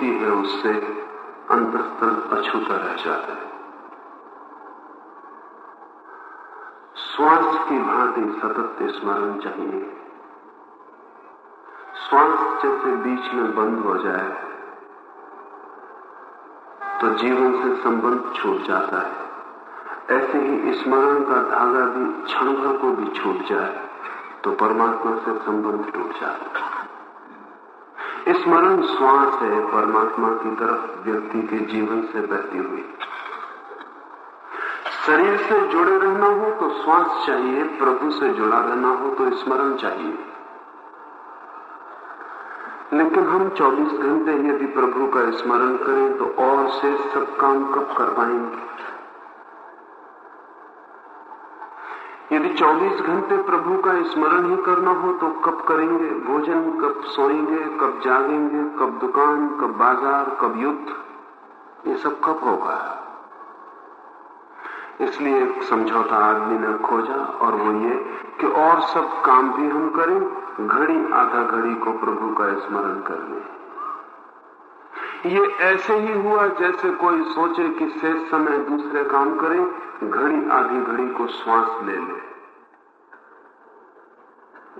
ही छूती है, उससे अंतस्थल अछूता रह जाता है। श्वास की भांति सतत स्मरण चाहिए। श्वास जैसे बीच में बंद हो जाए तो जीवन से संबंध छूट जाता है। ऐसे ही स्मरण का धागा भी क्षण को भी छूट जाए तो परमात्मा से संबंध टूट जाता है। स्मरण श्वास है, परमात्मा की तरफ़ व्यक्ति के जीवन से बहती हुई। शरीर से जुड़े रहना हो तो श्वास चाहिए, प्रभु से जुड़ा रहना हो तो स्मरण चाहिए। लेकिन हम 24 घंटे यदि प्रभु का स्मरण करें तो और से सब काम कब कर पाएँगे? यदि 24 घंटे प्रभु का स्मरण ही करना हो तो कब करेंगे? भोजन, कब सोएँगे, कब जागेंगे, कब दुकान, कब बाज़ार, कब युद्ध? ये सब कब होगा? इसलिए एक समझौता आदमी ने खोजा और वो ये कि और सब काम भी हम करें, घड़ी, आधा घड़ी को प्रभु का स्मरण कर ले। ये ऐसे ही हुआ जैसे कोई सोचे कि शेष समय दूसरे काम करें, घड़ी आधी घड़ी को श्वास ले ले।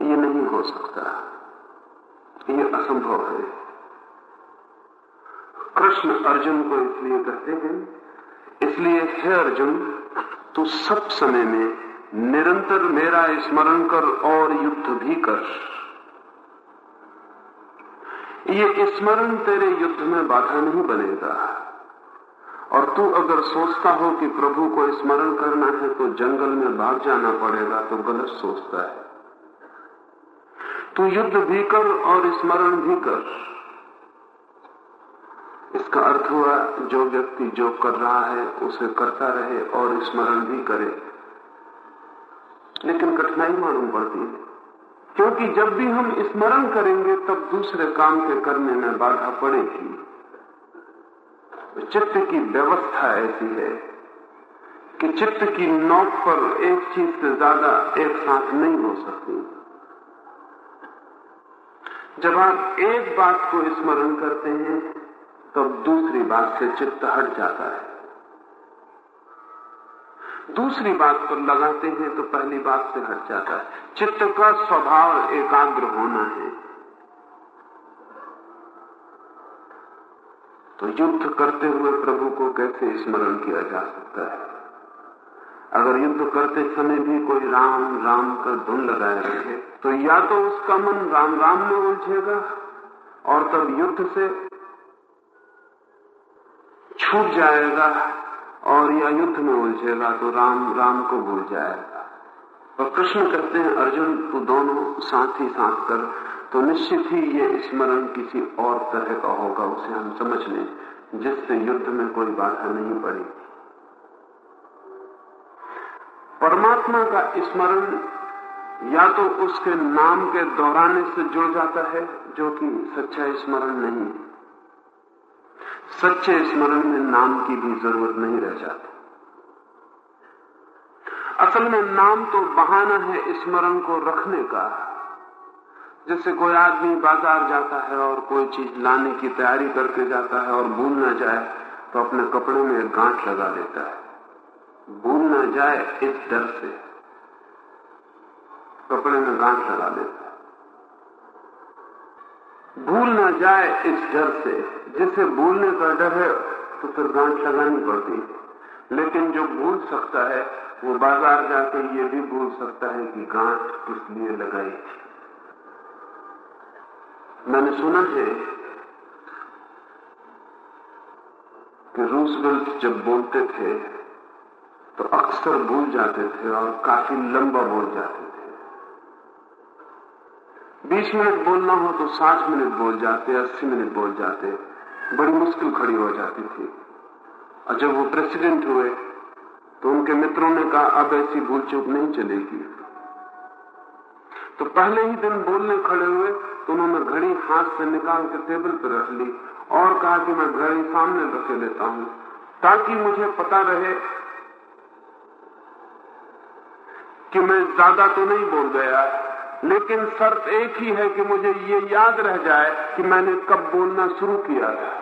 ये नहीं हो सकता। ये असंभव है। कृष्ण अर्जुन को इसलिए कहते हैं, इसलिए हे अर्जुन, तू सब समय में निरंतर मेरा स्मरण कर और युद्ध भी कर। ये स्मरण तेरे युद्ध में बाधा नहीं बनेगा। और तू अगर सोचता हो कि प्रभु को स्मरण करना है तो जंगल में भाग जाना पड़ेगा तो गलत सोचता है। तू युद्ध भी कर और स्मरण भी कर। इसका अर्थ हुआ, जो व्यक्ति जो कर रहा है, उसे करता रहे और स्मरण भी करे। लेकिन कठिनाई मालूम पड़ती है। क्योंकि जब भी हम स्मरण करेंगे, तब दूसरे काम के करने में बाधा पड़ेगी। चित्त की व्यवस्था ऐसी है कि चित्त की नोक पर एक चीज़ से ज़्यादा एक साथ नहीं हो सकती। जब आप एक बात को स्मरण करते हैं, तब दूसरी बात से चित्त हट जाता है। दूसरी बात पर लगाते हैं तो पहली बात से हट जाता है। चित्त का स्वभाव एकाग्र होना है। तो युद्ध करते हुए प्रभु को कैसे स्मरण किया जा सकता है? अगर युद्ध करते समय भी कोई राम राम का धुन लगाए रखे तो या तो उसका मन राम राम में उलझेगा, और तब युद्ध से छूट जाएगा। और या युद्ध में उलझेगा तो राम राम को भूल जाएगा। और कृष्ण कहते हैं, अर्जुन, तू दोनों साथ ही साथ कर तो निश्चित ही ये स्मरण किसी और तरह का होगा, उसे हम समझ लें, जिससे युद्ध में कोई बाधा नहीं पड़ी परमात्मा का स्मरण या तो उसके नाम के दोहराने से जुड़ जाता है, जो कि सच्चा स्मरण नहीं है। सच्चे स्मरण में नाम की भी ज़रूरत नहीं रह जाती। असल में नाम तो बहाना है स्मरण को रखने का। जैसे कोई आदमी बाज़ार जाता है और कोई चीज़ लाने की तैयारी करके जाता है और भूल ना जाए तो अपने कपड़े में गांठ लगा लेता है। भूल ना जाए इस डर से। कपड़े में गांठ लगा लेता है। भूल ना जाए इस डर से। जिसे भूलने का डर है तो फिर गांठ लगानी पड़ती है। लेकिन जो भूल सकता है, वो बाज़ार जाके ये भी भूल सकता है कि गांठ किस लिए लगाई। थी मैंने सुना है कि रूसवेल्ट जब बोलते थे तो अक्सर भूल जाते थे और काफ़ी लंबा बोल जाते थे। बीस मिनट बोलना हो तो साठ मिनट बोल जाते, अस्सी मिनट बोल जाते। बड़ी मुश्किल खड़ी हो जाती थी। और जब वो प्रेसिडेंट हुए तो उनके मित्रों ने कहा, अब ऐसी भूल चूक नहीं चलेगी। तो पहले ही दिन बोलने खड़े हुए तो उन्होंने घड़ी हाथ से निकाल के टेबल पर रख ली और कहा कि मैं घड़ी सामने रखे लेता हूँ, ताकि मुझे पता रहे कि मैं ज़्यादा तो नहीं बोल गया। लेकिन शर्त एक ही है कि मुझे ये याद रह जाए कि मैंने कब बोलना शुरू किया था।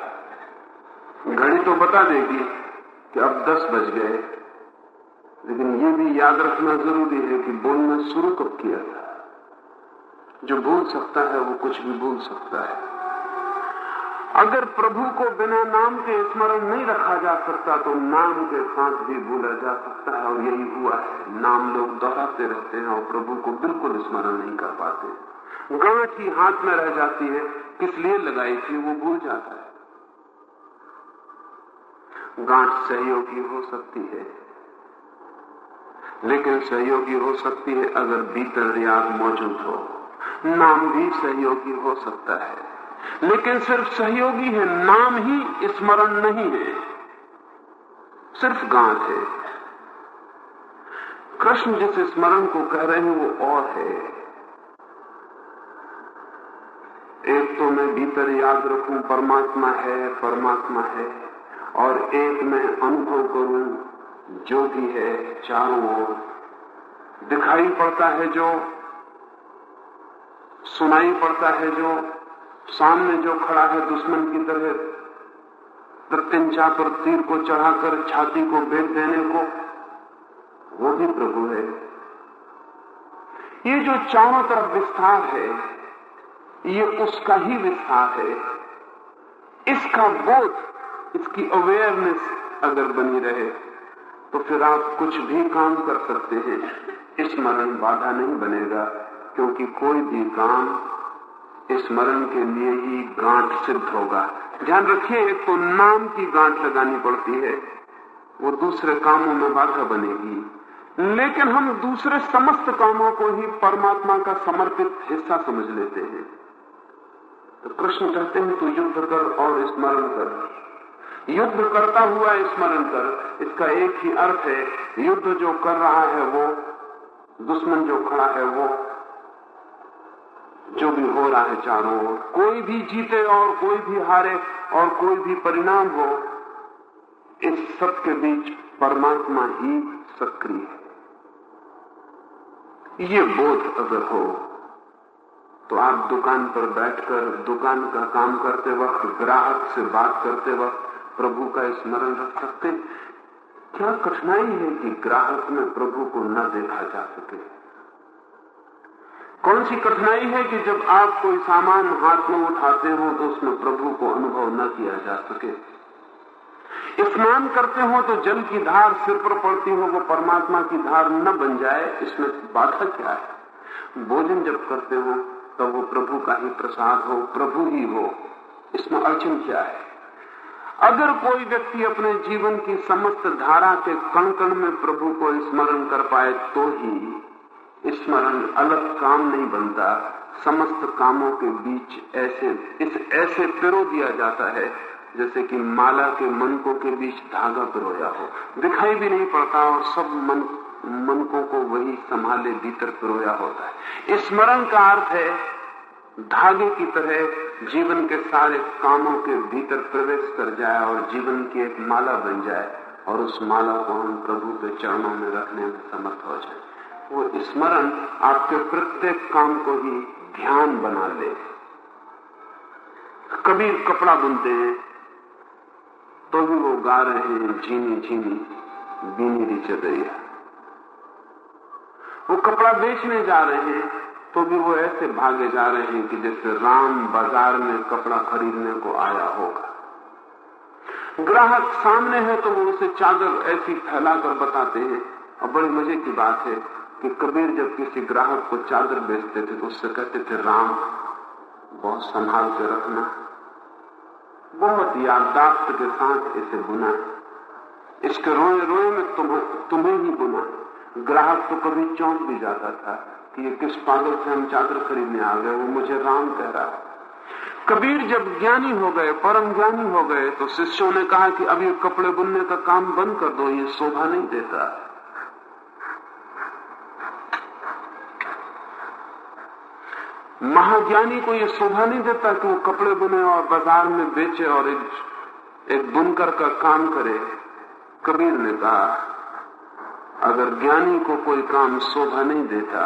घड़ी तो बता देगी कि अब दस बज गए। लेकिन ये भी याद रखना ज़रूरी है कि बोलना शुरू कब किया था। जो भूल सकता है, वो कुछ भी भूल सकता है। अगर प्रभु को बिना नाम के स्मरण नहीं रखा जा सकता तो नाम के साथ भी भूला जा सकता है। और यही हुआ है। नाम लोग दोहराते रहते हैं और प्रभु को बिल्कुल स्मरण नहीं कर पाते। गांठ ही हाथ में रह जाती है। किस लिए लगाई थी वो भूल जाता है। गांठ सहयोगी हो सकती है। लेकिन सहयोगी हो सकती है अगर भीतर याद मौजूद हो। नाम भी सहयोगी हो सकता है। लेकिन सिर्फ़ सहयोगी है, नाम ही स्मरण नहीं है। सिर्फ़ गांठ है। कृष्ण जिस स्मरण को कह रहे हैं, वो और है। एक तो मैं भीतर याद रखूँ, परमात्मा है परमात्मा है, और एक मैं अनुभव करूँ, जो भी है, चारों ओर। दिखाई पड़ता है जो, सुनाई पड़ता है जो सामने जो खड़ा है दुश्मन की तरह प्रत्यंचा पर तीर को चढ़ाकर छाती को भेद देने को, वो भी प्रभु है। ये जो चारों तरफ़ विस्तार है, ये उसका ही विस्तार है। इसका बोध, इसकी अवेयरनेस अगर बनी रहे तो फिर आप कुछ भी काम कर सकते हैं। स्मरण बाधा नहीं बनेगा, क्योंकि कोई भी काम स्मरण के लिए ही गांठ सिद्ध होगा। ध्यान रखिए, एक तो नाम की गांठ लगानी पड़ती है, वो दूसरे कामों में बाधा बनेगी। लेकिन हम दूसरे समस्त कामों को ही परमात्मा का समर्पित हिस्सा समझ लेते हैं। तो कृष्ण कहते हैं तो युद्ध कर और स्मरण कर। युद्ध करता हुआ स्मरण कर, इसका एक ही अर्थ है, युद्ध जो कर रहा है वो, दुश्मन जो खड़ा है वो जो भी हो रहा है चारों ओर, कोई भी जीते और कोई भी हारे और कोई भी परिणाम हो इस सब के बीच परमात्मा ही सक्रिय है। ये बोध अगर हो तो आप दुकान पर बैठकर, दुकान का काम करते वक्त, ग्राहक से बात करते वक्त, प्रभु का स्मरण रख सकते क्या कठिनाई है कि ग्राहक में प्रभु को न देखा जा सके? कौन सी कठिनाई है कि जब आप कोई सामान हाथ में उठाते हो तो उसमें प्रभु को अनुभव न किया जा सके? स्नान करते हो तो जल की धार सिर पर पड़ती हो, वो परमात्मा की धार न बन जाए, इसमें बाधा क्या है? भोजन जब करते हो तो वो प्रभु का ही प्रसाद हो, प्रभु ही हो। इसमें अड़चन क्या है? अगर कोई व्यक्ति अपने जीवन की समस्त धारा के कण कण में प्रभु को स्मरण कर पाए तो ही स्मरण अलग काम नहीं बनता। समस्त कामों के बीच ऐसे, इस ऐसे पिरो दिया जाता है, जैसे कि माला के मनकों के बीच धागा पिरोया हो। दिखाई भी नहीं पड़ता और सब मन, मनकों को वही संभाले भीतर पिरोया होता है। स्मरण का अर्थ है, धागे की तरह जीवन के सारे कामों के भीतर प्रवेश कर जाए और जीवन की एक माला बन जाए, और उस माला को हम प्रभु के चरणों में रखने में समर्थ हो जाए। वो स्मरण आपके प्रत्येक काम को ही ध्यान बना ले। कभी कपड़ा बुनते हैं तो भी वो गा रहे हैं, झीनी झीनी, बीनी री वो कपड़ा बेचने जा रहे हैं तो भी वो ऐसे भागे जा रहे हैं कि जैसे राम बाज़ार में कपड़ा खरीदने को आया होगा। ग्राहक सामने है तो वो उसे चादर ऐसी फैलाकर बताते हैं और बड़ी मज़े की बात है कि कबीर जब किसी ग्राहक को चादर बेचते थे तो उससे कहते थे, राम, बहुत संभाल के रखना। बहुत याददाश्त के साथ इसे बुना। इसके रोए रोए में तुम्हें तुम्हें ही बुना। ग्राहक तो कभी चौंक भी जाता था कि ये किस पागल से हम चादर खरीदने आ गए, वो मुझे राम कह रहा। कबीर जब ज्ञानी हो गए, परम ज्ञानी हो गए तो शिष्यों ने कहा कि ये कपड़े बुनने का काम बंद कर दो, ये शोभा नहीं देता। महाज्ञानी को ये शोभा नहीं देता कि वो कपड़े बुने और बाज़ार में बेचे और एक, एक बुनकर का काम करे। कबीर ने कहा अगर ज्ञानी को कोई काम शोभा नहीं देता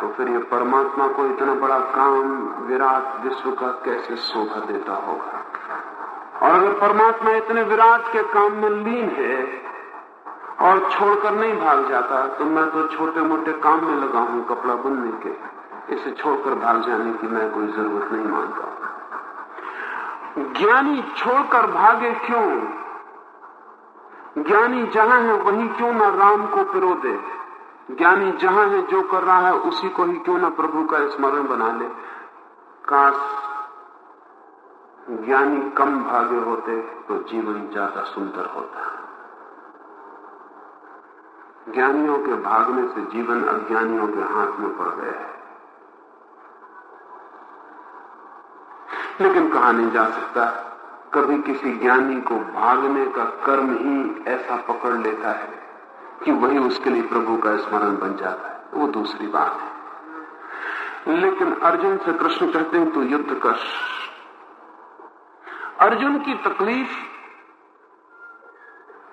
तो फिर ये परमात्मा को इतना बड़ा काम विराट विश्व का कैसे शोभा देता होगा? और अगर परमात्मा इतने विराट के काम में लीन है और छोड़कर नहीं भाग जाता तो मैं तो छोटे मोटे काम में लगा हूँ कपड़ा बुनने के। इसे छोड़कर भाग जाने की मैं कोई ज़रूरत नहीं मानता। ज्ञानी छोड़कर भागे क्यों? ज्ञानी जहाँ है, वहीं क्यों ना राम को पिरो दे ज्ञानी जहाँ है, जो कर रहा है, उसी को ही क्यों ना प्रभु का स्मरण बना ले? काश ज्ञानी कम भागे होते तो जीवन ज़्यादा सुंदर होता। ज्ञानियों के भागने से जीवन अज्ञानियों के हाथ में पड़ गया है। लेकिन कहा नहीं जा सकता, कभी किसी ज्ञानी को भागने का कर्म ही ऐसा पकड़ लेता है कि वही उसके लिए प्रभु का स्मरण बन जाता है। वो दूसरी बात है। लेकिन अर्जुन से कृष्ण कहते हैं तो युद्ध कर। अर्जुन की तकलीफ़,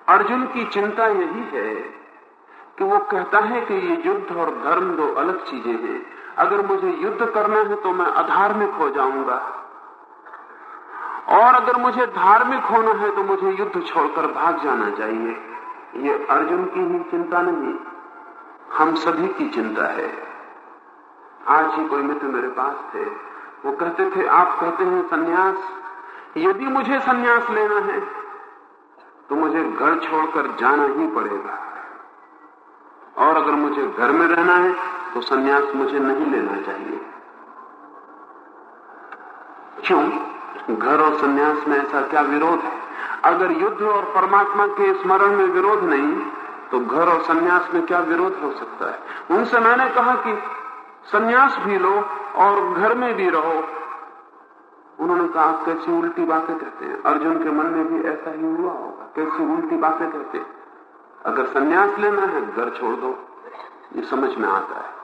अर्जुन की चिंता यही है कि वो कहता है कि ये युद्ध और धर्म दो अलग चीज़ें हैं। अगर मुझे युद्ध करना है तो मैं अधार्मिक हो जाऊँगा। और अगर मुझे धार्मिक होना है तो मुझे युद्ध छोड़कर भाग जाना चाहिए। ये अर्जुन की ही चिंता नहीं, हम सभी की चिंता है। आज ही कोई मित्र मेरे पास थे। वो कहते थे, आप कहते हैं, सन्यास, यदि मुझे सन्यास लेना है तो मुझे घर छोड़कर जाना ही पड़ेगा। और अगर मुझे घर में रहना है तो सन्यास मुझे नहीं लेना चाहिए। क्यों? घर और सन्यास में ऐसा क्या विरोध है? अगर युद्ध और परमात्मा के स्मरण में विरोध नहीं तो घर और सन्यास में क्या विरोध हो सकता है? उनसे मैंने कहा कि सन्यास भी लो और घर में भी रहो। उन्होंने कहा कैसी उल्टी बातें कहते हैं? अर्जुन के मन में भी ऐसा ही हुआ होगा। कैसी उल्टी बातें कहते हैं? अगर सन्यास लेना है, घर छोड़ दो। ये समझ में आता है।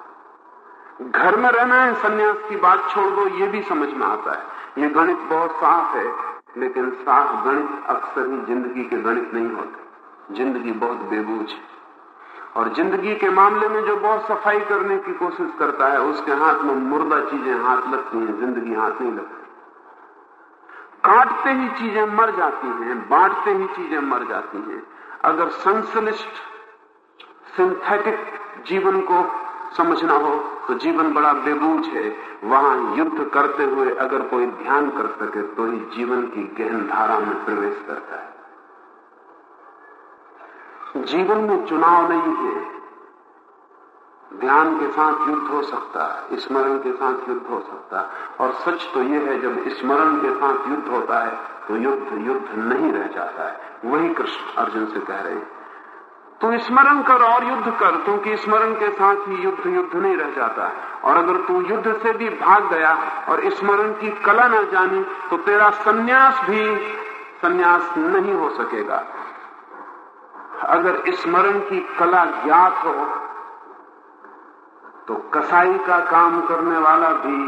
घर में रहना है, सन्यास की बात छोड़ दो, ये भी समझ में आता है। ये गणित बहुत साफ़ है, लेकिन साफ़ गणित अक्सर ही ज़िंदगी के गणित नहीं होते। ज़िंदगी बहुत बेबूझ है। और ज़िंदगी के मामले में जो बहुत सफ़ाई करने की कोशिश करता है, उसके हाथ में मुर्दा चीज़ें हाथ लगती हैं, ज़िंदगी हाथ नहीं लगती। काटते ही चीज़ें मर जाती हैं, बांटते ही चीज़ें मर जाती हैं। अगर संश्लिष्ट सिंथेटिक जीवन को समझना हो तो जीवन बड़ा बेबूझ है। वहाँ युद्ध करते हुए अगर कोई ध्यान कर सके तो ही जीवन की गहन धारा में प्रवेश करता है। जीवन में चुनाव नहीं है। ध्यान के साथ युद्ध हो सकता है, स्मरण के साथ युद्ध हो सकता है। और सच तो यह है, जब स्मरण के साथ युद्ध होता है तो युद्ध युद्ध नहीं रह जाता है। वही कृष्ण अर्जुन से कह रहे हैं, तू स्मरण कर और युद्ध कर, क्योंकि स्मरण के साथ ही युद्ध युद्ध नहीं रह जाता और अगर तू युद्ध से भी भाग गया और स्मरण की कला न जानी तो तेरा सन्यास भी सन्यास नहीं हो सकेगा। अगर स्मरण की कला ज्ञात हो तो कसाई का काम करने वाला भी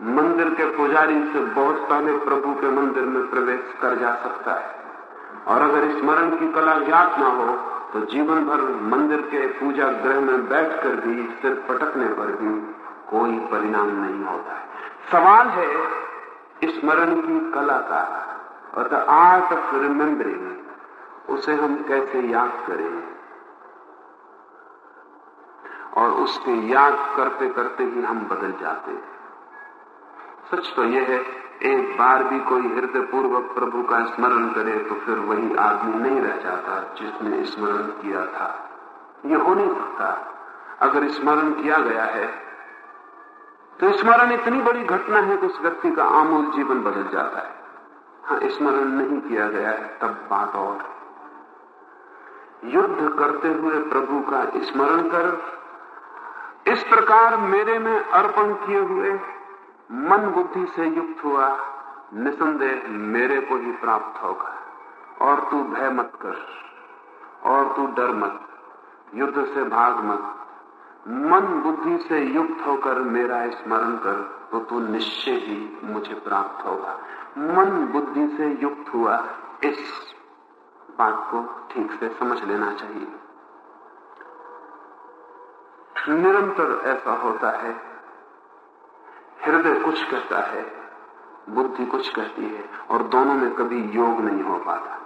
मंदिर के पुजारी से बहुत पहले प्रभु के मंदिर में प्रवेश कर जा सकता है। और अगर स्मरण की कला ज्ञात ना हो तो जीवन भर मंदिर के पूजा गृह में बैठकर भी सिर पटकने पर भी कोई परिणाम नहीं होता है। सवाल है, स्मरण की कला का, और द आर्ट ऑफ़ रिमेम्बरिंग उसे हम कैसे याद करें? और उसके याद करते करते ही हम बदल जाते हैं। सच तो यह है, एक बार भी कोई हृदय पूर्वक प्रभु का स्मरण करे तो फिर वही आदमी नहीं रह जाता जिसने स्मरण किया था। ये हो नहीं सकता। अगर स्मरण किया गया है तो स्मरण इतनी बड़ी घटना है कि उस व्यक्ति का आमूल जीवन बदल जाता है। हाँ स्मरण नहीं किया गया है, तब बात और युद्ध करते हुए प्रभु का स्मरण कर, इस प्रकार मेरे में अर्पण किए हुए मन बुद्धि से युक्त हुआ, निसंदेह मेरे को ही प्राप्त होगा। और तू भय मत कर, और तू डर मत, युद्ध से भाग मत। मन बुद्धि से युक्त होकर मेरा स्मरण कर तो तू निश्चय ही मुझे प्राप्त होगा। मन बुद्धि से युक्त हुआ, इस बात को ठीक से समझ लेना चाहिए। निरंतर ऐसा होता है हृदय कुछ कहता है, बुद्धि कुछ कहती है और दोनों में कभी योग नहीं हो पाता।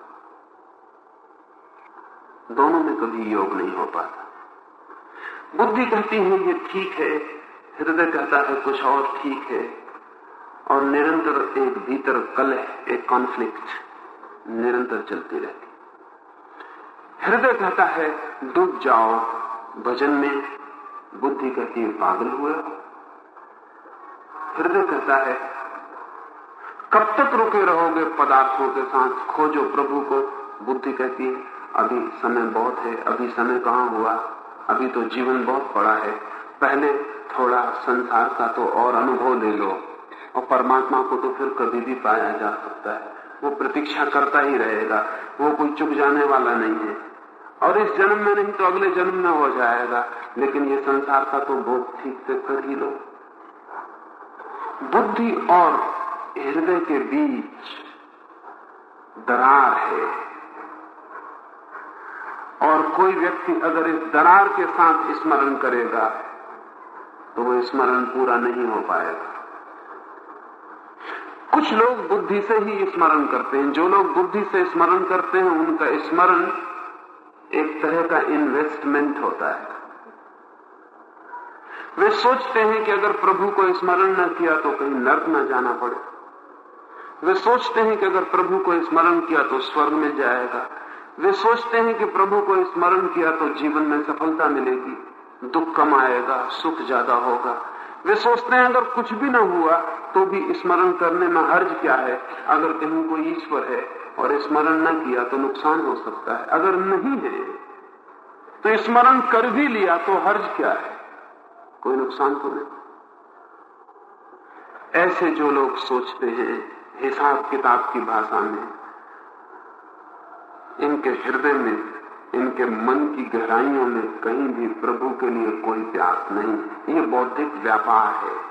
दोनों में कभी योग नहीं हो पाता। बुद्धि कहती है, ये ठीक है। हृदय कहता है, कुछ और ठीक है। और निरंतर एक भीतर कलह, एक कॉन्फ्लिक्ट निरंतर चलती रहती हृदय कहता है, डूब जाओ, भजन में। बुद्धि कहती है, पागल हुए हृदय कहता है। कब तक रुके रहोगे पदार्थों के साथ? खोजो प्रभु को, बुद्धि कहती है, अभी समय बहुत है, अभी समय कहाँ हुआ? अभी तो जीवन बहुत पड़ा है। पहले थोड़ा संसार का तो और अनुभव ले लो। और परमात्मा को तो फिर कभी भी पाया जा सकता है। वो प्रतीक्षा करता ही रहेगा। वो कोई चुप जाने वाला नहीं है। और इस जन्म में नहीं तो अगले जन्म में हो जाएगा। लेकिन ये संसार का तो बहुत ठीक से कर ही लो। बुद्धि और हृदय के बीच दरार है। और कोई व्यक्ति अगर इस दरार के साथ स्मरण करेगा तो वो स्मरण पूरा नहीं हो पाएगा। कुछ लोग बुद्धि से ही स्मरण करते हैं। जो लोग बुद्धि से स्मरण करते हैं, उनका स्मरण एक तरह का इन्वेस्टमेंट होता है। वे सोचते हैं कि अगर प्रभु को स्मरण न किया तो कहीं नर्क न जाना पड़े। वे सोचते हैं कि अगर प्रभु को स्मरण किया तो स्वर्ग मिल जाएगा। वे सोचते हैं कि प्रभु को स्मरण किया तो जीवन में सफलता मिलेगी। दुख कम आएगा सुख ज़्यादा होगा। वे सोचते हैं अगर कुछ भी न हुआ तो भी स्मरण करने में हर्ज क्या है? अगर कहीं कोई ईश्वर है और स्मरण न किया तो नुकसान हो सकता है। अगर नहीं है तो स्मरण कर भी लिया तो हर्ज क्या है? कोई नुकसान तो नहीं। ऐसे जो लोग सोचते हैं, हिसाब किताब की भाषा में, इनके हृदय में, इनके मन की गहराइयों में कहीं भी प्रभु के लिए कोई प्यास नहीं। ये बौद्धिक व्यापार है।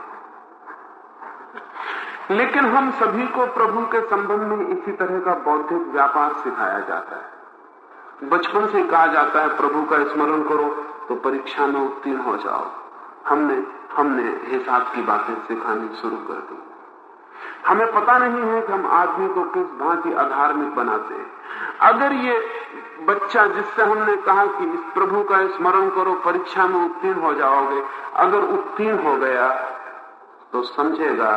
लेकिन हम सभी को प्रभु के संबंध में इसी तरह का बौद्धिक व्यापार सिखाया जाता है। बचपन से कहा जाता है, प्रभु का स्मरण करो तो परीक्षा में उत्तीर्ण हो जाओ। हमने हमने हिसाब की बातें सिखानी शुरू कर दी। हमें पता नहीं है कि हम आदमी को किस भांति अधार्मिक बनाते हैं। अगर ये बच्चा जिससे हमने कहा कि इस प्रभु का स्मरण करो, परीक्षा में उत्तीर्ण हो जाओगे, अगर उत्तीर्ण हो गया तो समझेगा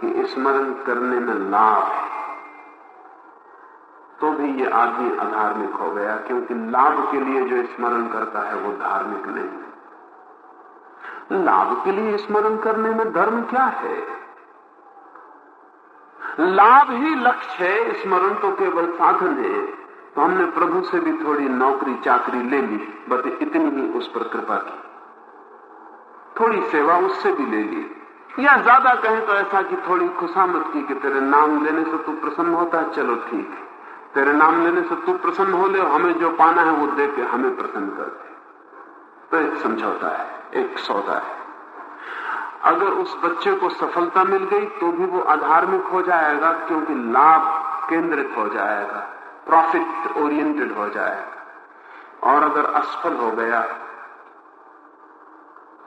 कि स्मरण करने में लाभ तो भी ये आदमी अधार्मिक हो गया, क्योंकि लाभ के लिए जो स्मरण करता है, वो धार्मिक नहीं है। लाभ के लिए स्मरण करने में धर्म क्या है? लाभ ही लक्ष्य है, स्मरण तो केवल साधन है। तो हमने प्रभु से भी थोड़ी नौकरी चाकरी ले ली, बस इतनी ही उस पर कृपा की। थोड़ी सेवा उससे भी ले ली। या ज़्यादा कहें तो ऐसा कि थोड़ी खुशामद की कि तेरे नाम लेने से तू प्रसन्न होता है, चलो ठीक तेरे नाम लेने से तू प्रसन्न हो ले, हमें जो पाना है वो दे के हमें प्रसन्न कर दे। तो एक समझौता है। एक सौदा है। अगर उस बच्चे को सफलता मिल गई तो भी वो अधार्मिक हो जाएगा, क्योंकि लाभ केंद्रित हो जाएगा प्रॉफिट ओरिएंटेड हो जाएगा। और अगर असफल हो गया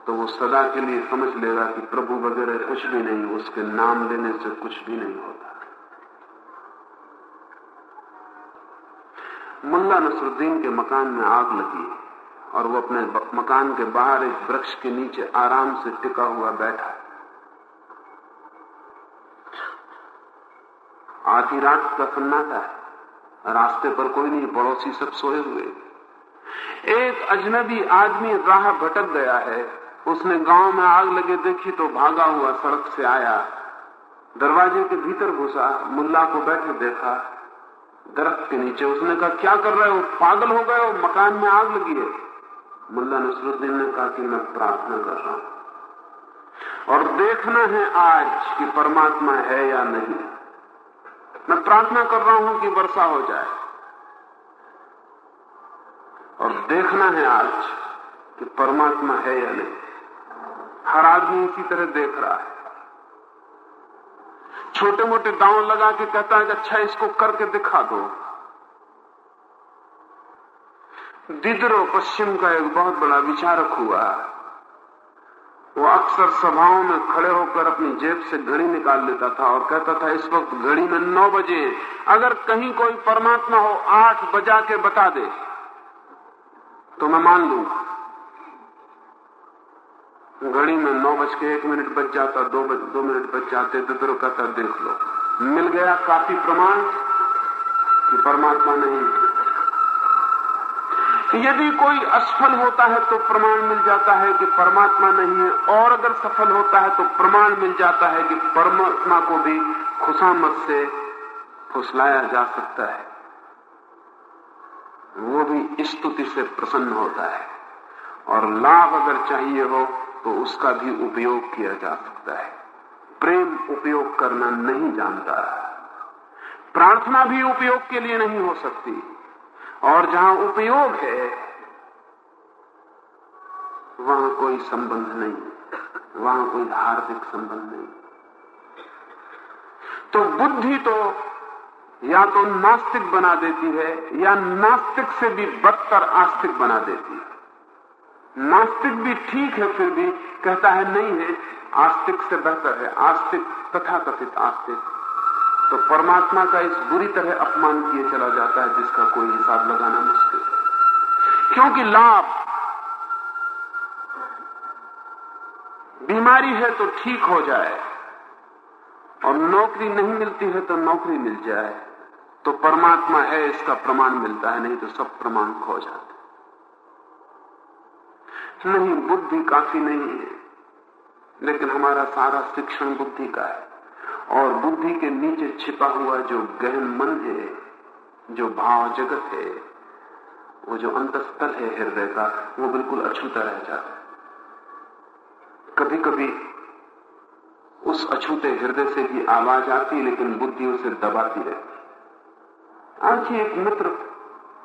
तो वो सदा के लिए समझ लेगा कि प्रभु वगैरह कुछ भी नहीं, उसके नाम लेने से कुछ भी नहीं होता। मुल्ला नसरुद्दीन के मकान में आग लगी। और वो अपने मकान के बाहर एक वृक्ष के नीचे आराम से टिका हुआ बैठा। आधी रात का सन्नाटा है। रास्ते पर कोई नहीं, पड़ोसी सब सोए हुए। एक अजनबी आदमी राह भटक गया है। उसने गाँव में आग लगे देखी तो भागा हुआ सड़क से आया। दरवाजे के भीतर घुसा, मुल्ला को बैठे देखा। दरख्त के नीचे उसने कहा, क्या कर रहे हो? पागल हो गए हो? मकान में आग लगी है? मुल्ला नसरुद्दीन ने कहा कि मैं प्रार्थना कर रहा हूँ। और देखना है आज कि परमात्मा है या नहीं। मैं प्रार्थना कर रहा हूँ कि वर्षा हो जाए। और देखना है आज कि परमात्मा है या नहीं। हर आदमी इसी तरह देख रहा है। छोटे मोटे दांव लगा के कहता है कि अच्छा इसको करके दिखा दो। दिदरो पश्चिम का एक बहुत बड़ा विचारक हुआ। वो अक्सर सभाओं में खड़े होकर अपनी जेब से घड़ी निकाल लेता था और कहता था इस वक्त घड़ी में नौ बजे अगर कहीं कोई परमात्मा हो आठ बजा के बता दे। तो मैं मान लू घड़ी में नौ बज के एक मिनट बच जाता दो बज, दो मिनट बच जाते दिदरो कहता देख लो मिल गया काफ़ी प्रमाण कि परमात्मा नहीं यदि कोई असफल होता है तो प्रमाण मिल जाता है कि परमात्मा नहीं है, और अगर सफल होता है तो प्रमाण मिल जाता है कि परमात्मा को भी खुशामत से फुसलाया जा सकता है। वो भी स्तुति से प्रसन्न होता है, और लाभ अगर चाहिए हो तो उसका भी उपयोग किया जा सकता है। प्रेम उपयोग करना नहीं जानता। प्रार्थना भी उपयोग के लिए नहीं हो सकती। और जहाँ उपयोग है, वहाँ कोई संबंध नहीं, वहाँ कोई हार्दिक संबंध नहीं। तो बुद्धि तो या तो नास्तिक बना देती है, या नास्तिक से भी बदतर आस्तिक बना देती है। नास्तिक भी ठीक है, फिर भी कहता है, नहीं है, आस्तिक से बेहतर है, आस्तिक तथा कथित आस्तिक तो परमात्मा का इस बुरी तरह अपमान किए चला जाता है, जिसका कोई हिसाब लगाना मुश्किल क्योंकि लाभ, बीमारी है तो ठीक हो जाए, और नौकरी नहीं मिलती है तो नौकरी मिल जाए तो परमात्मा है, इसका प्रमाण मिलता है, नहीं तो सब प्रमाण खो जाते नहीं, बुद्धि काफ़ी नहीं है, लेकिन हमारा सारा शिक्षण बुद्धि का है। और बुद्धि के नीचे छिपा हुआ जो गहन मन है, जो भाव जगत है, वो जो अंतस्थल है हृदय का, वो बिल्कुल अछूता रह जाता है। कभी कभी उस अछूते हृदय से भी आवाज़ आती, लेकिन बुद्धि उसे दबाती रहती आज ही एक मित्र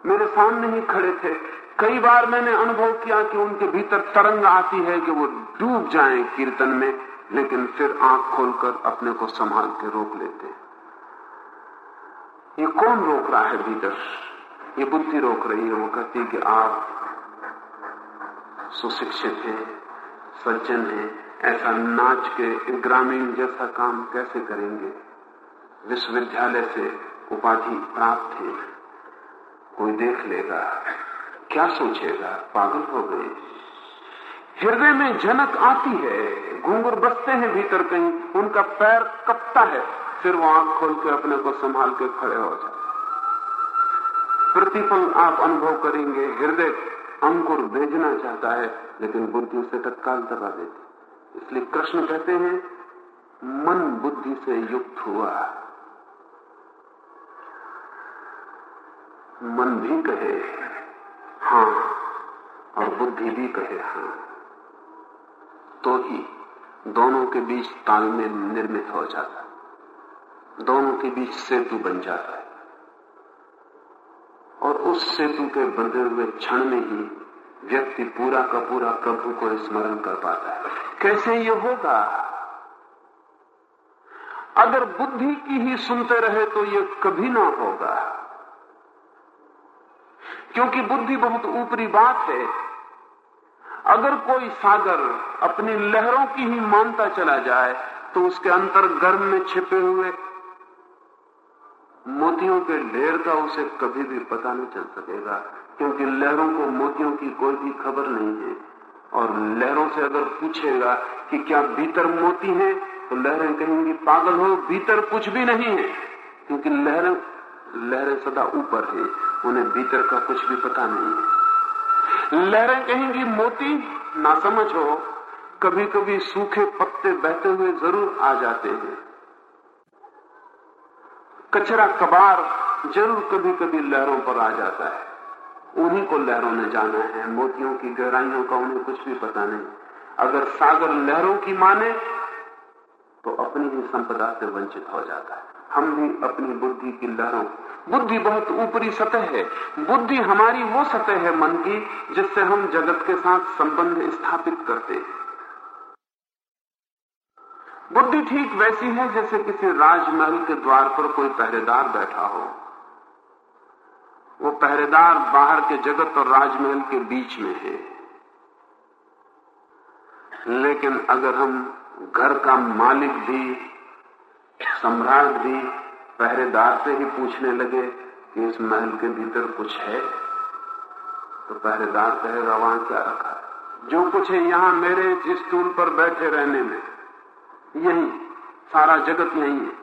मेरे सामने ही खड़े थे। कई बार मैंने अनुभव किया कि उनके भीतर तरंग आती है कि वो डूब जाएँ कीर्तन में। लेकिन फिर आँख खोलकर अपने को संभाल के रोक लेते हैं। ये कौन रोक रहा है भीतर? ये बुद्धि रोक रही है, वो कहती कि आप सुशिक्षित हैं, सज्जन हैं, ऐसा नाच के ग्रामीण जैसा काम कैसे करेंगे? विश्वविद्यालय से उपाधि प्राप्त है। कोई देख लेगा, क्या सोचेगा? पागल हो गए। हृदय में झनक आती है। घूंघर बसते हैं भीतर कहीं। उनका पैर कपता है। फिर वो आँख खोल के अपने को संभाल के खड़े हो जाते प्रतिफल आप अनुभव करेंगे। हृदय अंकुर भेजना चाहता है, लेकिन बुद्धि उसे तत्काल दबा देती इसलिए कृष्ण कहते हैं, मन बुद्धि से युक्त हुआ। मन भी कहे हाँ और बुद्धि भी कहे हाँ। तो ही दोनों के बीच तालमेल निर्मित हो जाता है। दोनों के बीच सेतु बन जाता है। और उस सेतु के बंधे हुए क्षण में ही व्यक्ति पूरा का पूरा प्रभु को स्मरण कर पाता है। कैसे ये होगा? अगर बुद्धि की ही सुनते रहे तो ये कभी ना होगा। क्योंकि बुद्धि बहुत ऊपरी बात है। अगर कोई सागर अपनी लहरों की ही मानता चला जाए तो उसके अंतर गर्भ में छिपे हुए मोतियों के ढेर का उसे कभी भी पता नहीं चल सकेगा, क्योंकि लहरों को मोतियों की कोई भी खबर नहीं है। और लहरों से अगर पूछेगा कि क्या भीतर मोती है तो लहरें कहेंगी, पागल हो, भीतर कुछ भी नहीं है। क्योंकि लहरें लहरें सदा ऊपर है, उन्हें भीतर का कुछ भी पता नहीं है। लहरें कहेंगी, मोती, ना समझो कभी कभी सूखे पत्ते बहते हुए ज़रूर आ जाते हैं। कचरा कबार ज़रूर कभी कभी लहरों पर आ जाता है। उन्हीं को लहरों ने जाना है। मोतियों की गहराइयों का उन्हें कुछ भी पता नहीं। अगर सागर लहरों की माने तो अपनी ही संपदा से वंचित हो जाता है। हम भी अपनी बुद्धि की लहरों, बुद्धि बहुत ऊपरी सतह है। बुद्धि हमारी वो सतह है मन की, जिससे हम जगत के साथ संबंध स्थापित करते बुद्धि ठीक वैसी है जैसे किसी राजमहल के द्वार पर कोई पहरेदार बैठा हो। वो पहरेदार बाहर के जगत और राजमहल के बीच में है। लेकिन अगर हम घर का मालिक भी सम्राट भी पहरेदार से ही पूछने लगे कि इस महल के भीतर कुछ है? तो पहरेदार कहेगा वहाँ क्या रखा है? जो कुछ है यहाँ मेरे स्टूल पर बैठे रहने में। यही, सारा जगत यही है।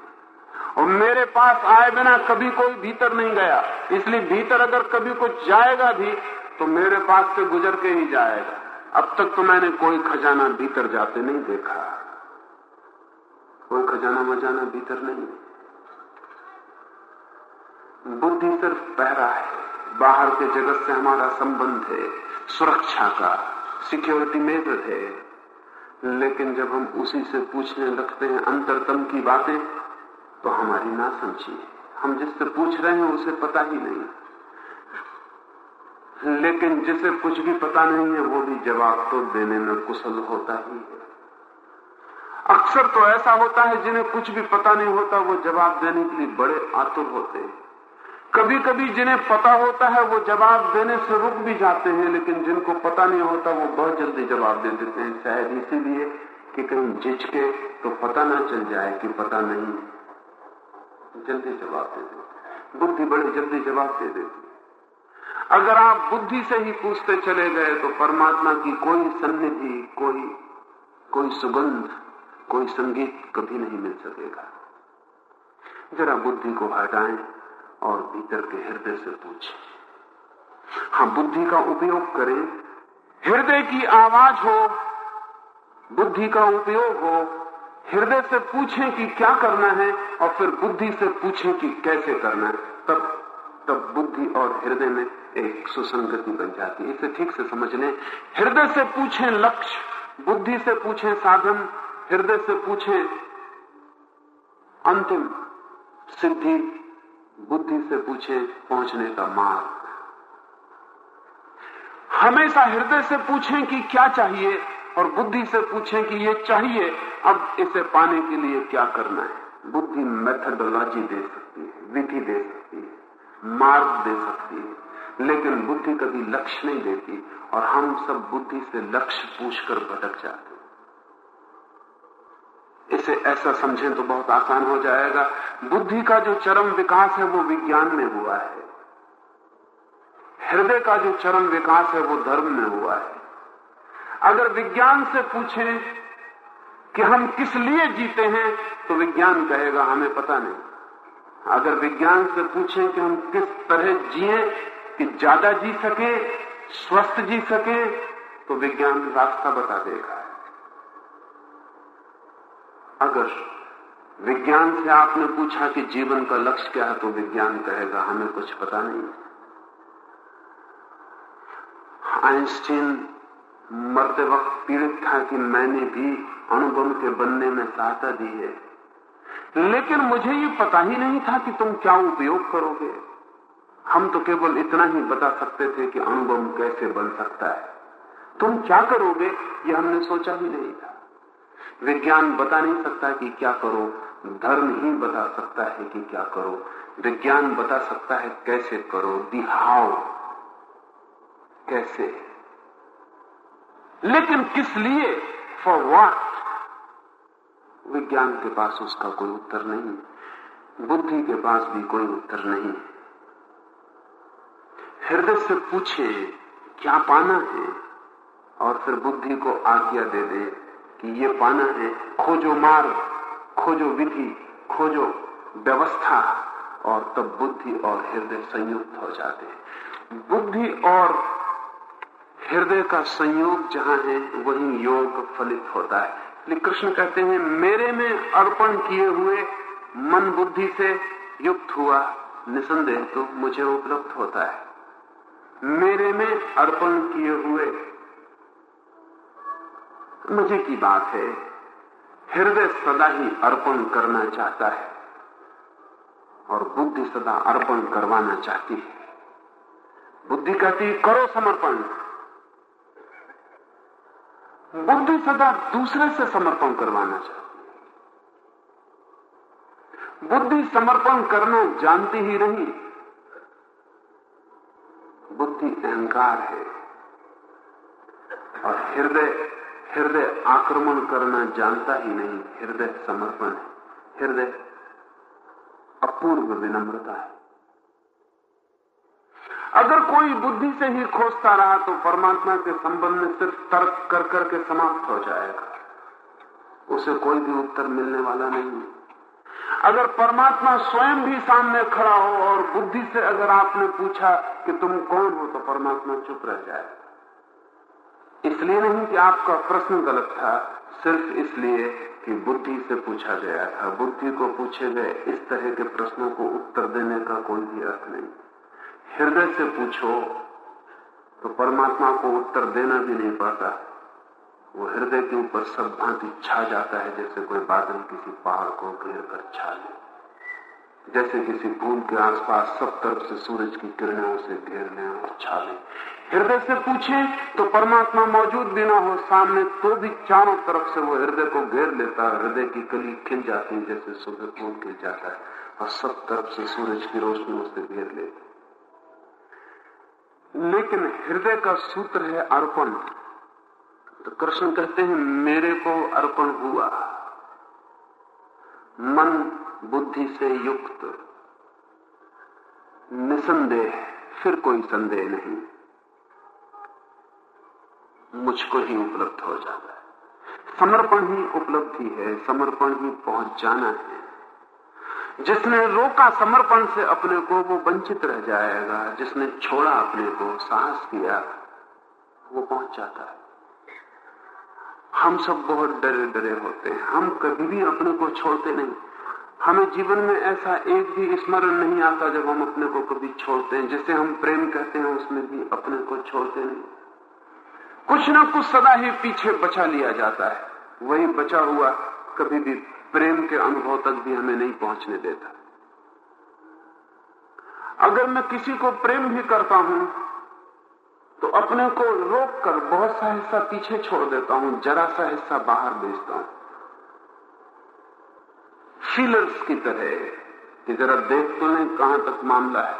और मेरे पास आए बिना कभी कोई भीतर नहीं गया। इसलिए भीतर अगर कभी कुछ जाएगा भी तो मेरे पास से गुजर के ही जाएगा। अब तक तो मैंने कोई खजाना भीतर जाते नहीं देखा। कोई खजाना मजाना भीतर नहीं बुद्धि सिर्फ़ पहरा है। बाहर के जगत से हमारा संबंध है, सुरक्षा का सिक्योरिटी मेजर है। लेकिन जब हम उसी से पूछने लगते हैं अंतरतम की बातें तो हमारी ना समझिए। हम जिससे पूछ रहे हैं, उसे पता ही नहीं। लेकिन जिसे कुछ भी पता नहीं है, वो भी जवाब तो देने में कुशल होता ही है। अक्सर तो ऐसा होता है जिन्हें कुछ भी पता नहीं होता, वो जवाब देने के लिए बड़े आतुर होते हैं। कभी कभी जिन्हें पता होता है, वो जवाब देने से रुक भी जाते हैं, लेकिन जिनको पता नहीं होता, वो बहुत जल्दी जवाब दे देते हैं। शायद इसीलिए कि कहीं झिझके तो पता ना चल जाए कि पता नहीं। जल्दी जवाब दे देते बुद्धि बड़ी जल्दी जवाब दे देती अगर आप बुद्धि से ही पूछते चले गए तो परमात्मा की कोई सन्निधि, कोई कोई सुगंध कोई संगीत कभी नहीं मिल सकेगा। जरा बुद्धि को हटाएँ और भीतर के हृदय से पूछे। हाँ बुद्धि का उपयोग करें। हृदय की आवाज़ हो, बुद्धि का उपयोग हो, हृदय से पूछें कि क्या करना है और फिर बुद्धि से पूछें कि कैसे करना है। तब तब बुद्धि और हृदय में एक सुसंगति बन जाती है। इसे ठीक से समझ लें। हृदय से पूछें लक्ष्य, बुद्धि से पूछें साधन हृदय से पूछे, अंतिम सिद्धि बुद्धि से पूछे पहुँचने का मार्ग। हमेशा हृदय से पूछें कि क्या चाहिए और बुद्धि से पूछें कि ये चाहिए, अब इसे पाने के लिए क्या करना है? बुद्धि मेथडोलॉजी दे सकती है, विधि दे सकती है, मार्ग दे सकती है, लेकिन बुद्धि कभी लक्ष्य नहीं देती और हम सब बुद्धि से लक्ष्य पूछकर भटक जाते इसे ऐसा समझें तो बहुत आसान हो जाएगा। बुद्धि का जो चरम विकास है, वो विज्ञान में हुआ है। हृदय का जो चरम विकास है, वो धर्म में हुआ है। अगर विज्ञान से पूछें कि हम किस लिए जीते हैं तो विज्ञान कहेगा, हमें पता नहीं। अगर विज्ञान से पूछें कि हम किस तरह जिए, कि ज़्यादा जी सके, स्वस्थ जी सके तो विज्ञान रास्ता बता देगा। अगर विज्ञान से आपने पूछा कि जीवन का लक्ष्य क्या है तो विज्ञान कहेगा, हमें कुछ पता नहीं आइंस्टीन मरते वक्त पीड़ित था कि मैंने भी अणुबम के बनने में सहायता दी है। लेकिन मुझे ये पता ही नहीं था कि तुम क्या उपयोग करोगे। हम तो केवल इतना ही बता सकते थे कि अणुबम कैसे बन सकता है। तुम क्या करोगे, ये हमने सोचा ही नहीं था। विज्ञान बता नहीं सकता कि क्या करो, धर्म ही बता सकता है कि क्या करो, विज्ञान बता सकता है कैसे करो दिहाओ कैसे? लेकिन किस लिए? फॉर वॉट विज्ञान के पास उसका कोई उत्तर नहीं, बुद्धि के पास भी कोई उत्तर नहीं। हृदय से पूछे, क्या पाना है? और फिर बुद्धि को आज्ञा दे दे कि ये पाना है खोजो मार्ग खोजो विधि, खोजो व्यवस्था, और तब बुद्धि और हृदय संयुक्त हो जाते हैं। बुद्धि और हृदय का संयोग जहाँ है, वही योग फलित होता है। लेकिन कृष्ण कहते हैं, मेरे में अर्पण किए हुए मन बुद्धि से युक्त हुआ, निसंदेह तो मुझे उपलब्ध होता है। मेरे में अर्पण किए हुए मज़े की बात है। हृदय सदा ही अर्पण करना चाहता है और बुद्धि सदा अर्पण करवाना चाहती है। बुद्धि कहती करो समर्पण। बुद्धि सदा दूसरे से समर्पण करवाना चाहती बुद्धि समर्पण करना जानती ही नहीं। बुद्धि अहंकार है और हृदय हृदय आक्रमण करना जानता ही नहीं, हृदय समर्पण है। हृदय अपूर्व विनम्रता है। अगर कोई बुद्धि से ही खोजता रहा तो परमात्मा के संबंध में सिर्फ़ तर्क कर करके समाप्त हो जाएगा। उसे कोई भी उत्तर मिलने वाला नहीं अगर परमात्मा स्वयं भी सामने खड़ा हो और बुद्धि से अगर आपने पूछा कि तुम कौन हो तो परमात्मा चुप रह जाए इसलिए नहीं कि आपका प्रश्न गलत था, सिर्फ़ इसलिए कि बुद्धि से पूछा गया था। बुद्धि को पूछे गए इस तरह के प्रश्नों को उत्तर देने का कोई भी अर्थ नहीं। हृदय से पूछो तो परमात्मा को उत्तर देना भी नहीं पड़ता। वो हृदय के ऊपर सब भांति छा जाता है, जैसे कोई बादल किसी पहाड़ को घेर कर छा ले। जैसे किसी फूल के आसपास सब तरफ़ से सूरज की किरणें उसे घेर लें और छा लें हृदय से पूछे तो परमात्मा मौजूद भी ना हो, सामने तो भी चारों तरफ़ से वो हृदय को घेर लेता है, हृदय की कली खिल जाती है जैसे सुबह फूल खिल जाता है और सब तरफ़ से सूरज की रोशनी उसे घेर लेती लेकिन हृदय का सूत्र है अर्पण। तो कृष्ण कहते हैं, मेरे को अर्पण हुआ। मन बुद्धि से युक्त। निसंदेह, फिर कोई संदेह नहीं। मुझको ही उपलब्ध हो जाता है। समर्पण ही उपलब्धि है, समर्पण ही पहुँच जाना है। जिसने रोका समर्पण से अपने को, वो वंचित रह जाएगा। जिसने छोड़ा अपने को, साहस किया, वो पहुँच जाता है। हम सब बहुत डरे डरे होते हैं। हम कभी भी अपने को छोड़ते नहीं। हमें जीवन में ऐसा एक भी स्मरण नहीं आता जब हम अपने को कभी छोड़ते हैं, जिसे हम प्रेम कहते हैं, उसमें भी अपने को छोड़ते नहीं। कुछ ना कुछ सदा ही पीछे बचा लिया जाता है। वही बचा हुआ कभी भी प्रेम के अनुभव तक भी हमें नहीं पहुँचने देता। अगर मैं किसी को प्रेम भी करता हूँ तो अपने को रोक कर बहुत सा हिस्सा पीछे छोड़ देता हूँ, जरा सा हिस्सा बाहर भेजता हूँ। फीलर्स की तरह कि जरा देख तो नहीं कहाँ तक मामला है।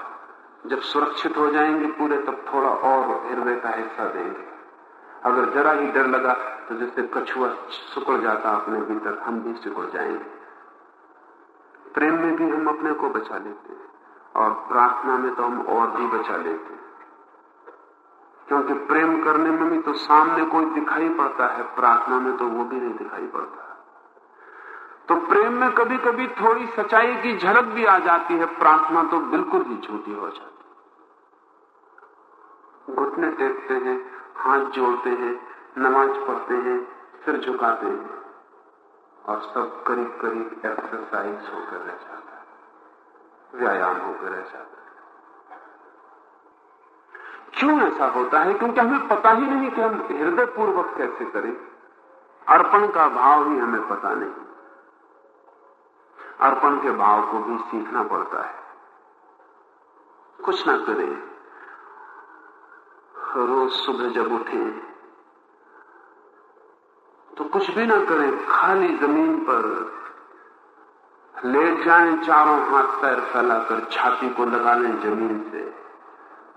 जब सुरक्षित हो जाएँगे पूरे, तब थोड़ा और हृदय का हिस्सा देंगे। अगर जरा ही डर लगा तो जैसे कछुआ सुकड़ जाता अपने भीतर, हम भी सिकुड़ जाएँगे। प्रेम में भी हम अपने को बचा लेते हैं, और प्रार्थना में तो हम और भी बचा लेते हैं। क्योंकि प्रेम करने में भी तो सामने कोई दिखाई पड़ता है, प्रार्थना में तो वो भी नहीं दिखाई पड़ता। तो प्रेम में कभी कभी थोड़ी सच्चाई की झलक भी आ जाती है, प्रार्थना तो बिल्कुल ही झूठी हो जाती घुटने टेकते हैं, हाथ जोड़ते हैं, नमाज़ पढ़ते हैं, सिर झुकाते हैं, और सब करीब करीब एक्सरसाइज होकर रह जाता है, व्यायाम होकर रह जाता है। क्यों ऐसा होता है? क्योंकि हमें पता ही नहीं कि हम हृदय पूर्वक कैसे करें। अर्पण का भाव ही हमें पता नहीं। अर्पण के भाव को भी सीखना पड़ता है। कुछ ना करें। रोज सुबह जब उठे तो कुछ भी ना करें। खाली ज़मीन पर लेट जाएँ, चारों हाथ पैर फैलाकर छाती को लगा लें ज़मीन से।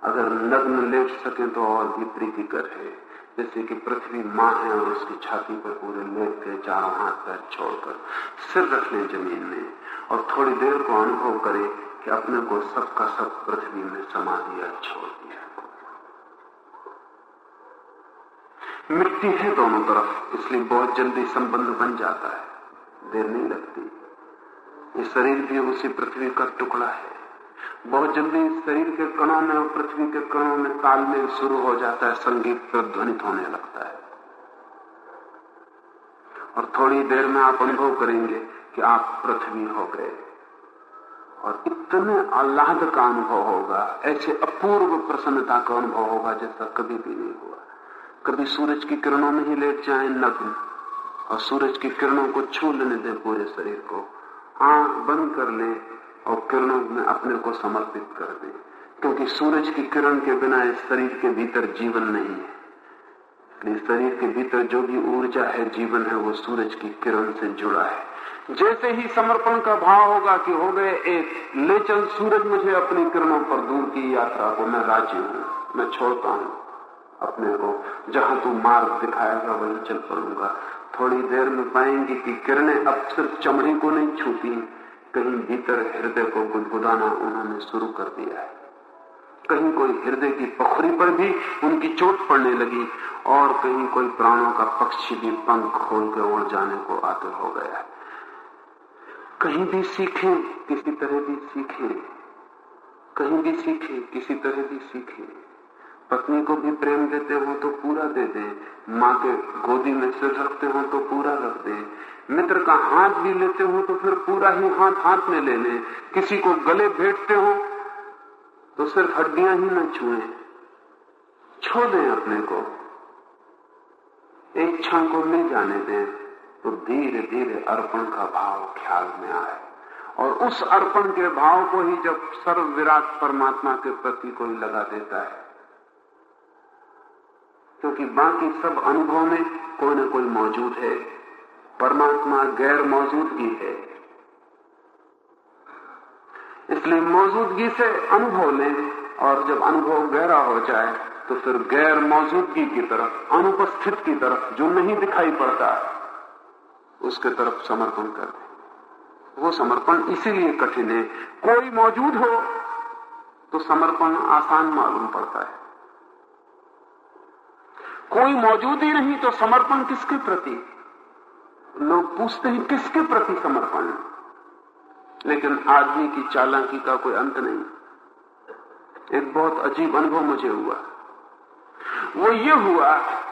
अगर नग्न लेट सके तो और भी प्रीतिकर है। जैसे कि पृथ्वी माँ है और उसकी छाती पर पूरे लेट के चारों हाथ पैर छोड़कर सिर रख लें ज़मीन में और थोड़ी देर को अनुभव करें कि अपने को सबका सब पृथ्वी में समा दिया छोड़ दिया। मिट्टी है दोनों तरफ़, इसलिए बहुत जल्दी संबंध बन जाता है। देर नहीं लगती। ये शरीर भी उसी पृथ्वी का टुकड़ा है। बहुत जल्दी शरीर के कणों में और पृथ्वी के कणों में तालमेल शुरू हो जाता है, संगीत प्रध्वनित होने लगता है। और थोड़ी देर में आप अनुभव करेंगे कि आप पृथ्वी हो गए। और इतने आह्लाद का अनुभव होगा, ऐसे अपूर्व प्रसन्नता का अनुभव होगा जैसा कभी भी नहीं हुआ। कभी सूरज की किरणों में ही लेट जाए नग्न, और सूरज की किरणों को छू लेने दें पूरे शरीर को। आँख बंद कर ले और किरणों में अपने को समर्पित कर दे। क्योंकि सूरज की किरण के बिना इस शरीर के भीतर जीवन नहीं है। इस शरीर के भीतर जो भी ऊर्जा है, जीवन है, वो सूरज की किरण से जुड़ा है। जैसे ही समर्पण का भाव होगा कि हो गए एक, ले चल सूरज मुझे अपनी किरणों पर दूर की यात्रा को, मैं राज़ी हूँ, मैं छोड़ता हूँ अपने को। जहाँ तू मार्ग दिखाएगा, वही चल पड़ूँगा। थोड़ी देर में पाएँगे कि किरणें अब सिर्फ़ चमड़ी को नहीं छूती। कहीं भीतर हृदय को गुदगुदाना उन्होंने शुरू कर दिया है। कहीं कोई हृदय की पखरी पर भी उनकी चोट पड़ने लगी और कहीं कोई प्राणों का पक्षी भी पंख खोल के उड़ जाने को आते हो गया कहीं भी सीखें, किसी तरह भी सीखें। कहीं भी सीखें, किसी तरह भी सीखें। पत्नी को भी प्रेम देते हो तो पूरा दे दे। माँ के गोदी में सिर रखते हो तो पूरा रख दे। मित्र का हाथ भी लेते हो तो फिर पूरा ही हाथ हाथ में ले ले। किसी को गले भेटते हो तो सिर्फ़ हड्डियाँ ही न छुए। छोड़ दें अपने को। एक क्षण को मिल जाने दें तो धीरे धीरे अर्पण का भाव ख्याल में आए। और उस अर्पण के भाव को ही जब सर्व विराट परमात्मा के प्रति कोई लगा देता है क्योंकि बाकी सब अनुभव में कोई न कोई मौजूद है। परमात्मा गैर मौजूदगी है। इसलिए मौजूदगी से अनुभव लें और जब अनुभव गहरा हो जाए तो फिर गैर मौजूदगी की तरफ़, अनुपस्थित की तरफ़ जो नहीं दिखाई पड़ता, उसके तरफ़ समर्पण कर दे। वो समर्पण इसीलिए कठिन है। कोई मौजूद हो तो समर्पण आसान मालूम पड़ता है। कोई मौजूद ही नहीं तो समर्पण किसके प्रति? लोग पूछते हैं, किसके प्रति समर्पण? लेकिन आदमी की चालाकी का कोई अंत नहीं। एक बहुत अजीब अनुभव मुझे हुआ। वो ये हुआ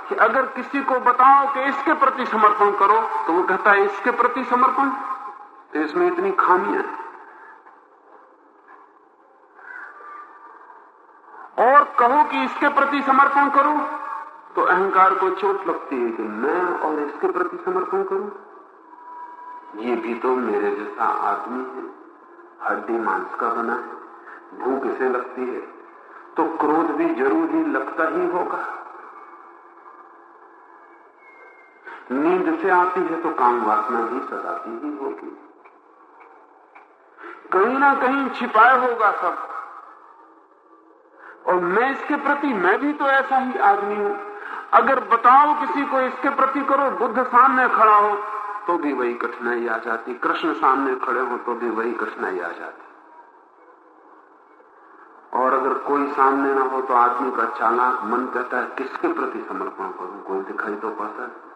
कि अगर किसी को बताओ कि इसके प्रति समर्पण करो तो वो कहता है, इसके प्रति समर्पण? तो इसमें इतनी खामियाँ और कहो कि इसके प्रति समर्पण करो तो अहंकार को चोट लगती है कि मैं और इसके प्रति समर्पण करूँ? ये भी तो मेरे जैसा आदमी है। हड्डी मांस का बना है, भूख इसे लगती है। तो क्रोध भी ज़रूर ही लगता ही होगा। नींद से आती है तो काम वासना भी सताती ही होगी। कहीं ना कहीं छिपाए होगा सब। और मैं इसके प्रति, मैं भी तो ऐसा ही आदमी हूँ। अगर बताओ किसी को इसके प्रति करो, बुद्ध सामने खड़ा हो तो भी वही कठिनाई आ जाती। कृष्ण सामने खड़े हो तो भी वही कठिनाई आ जाती। और अगर कोई सामने ना हो तो आदमी का चालाक मन कहता है, किसके प्रति समर्पण करूँ? कोई दिखाई तो पड़ता है।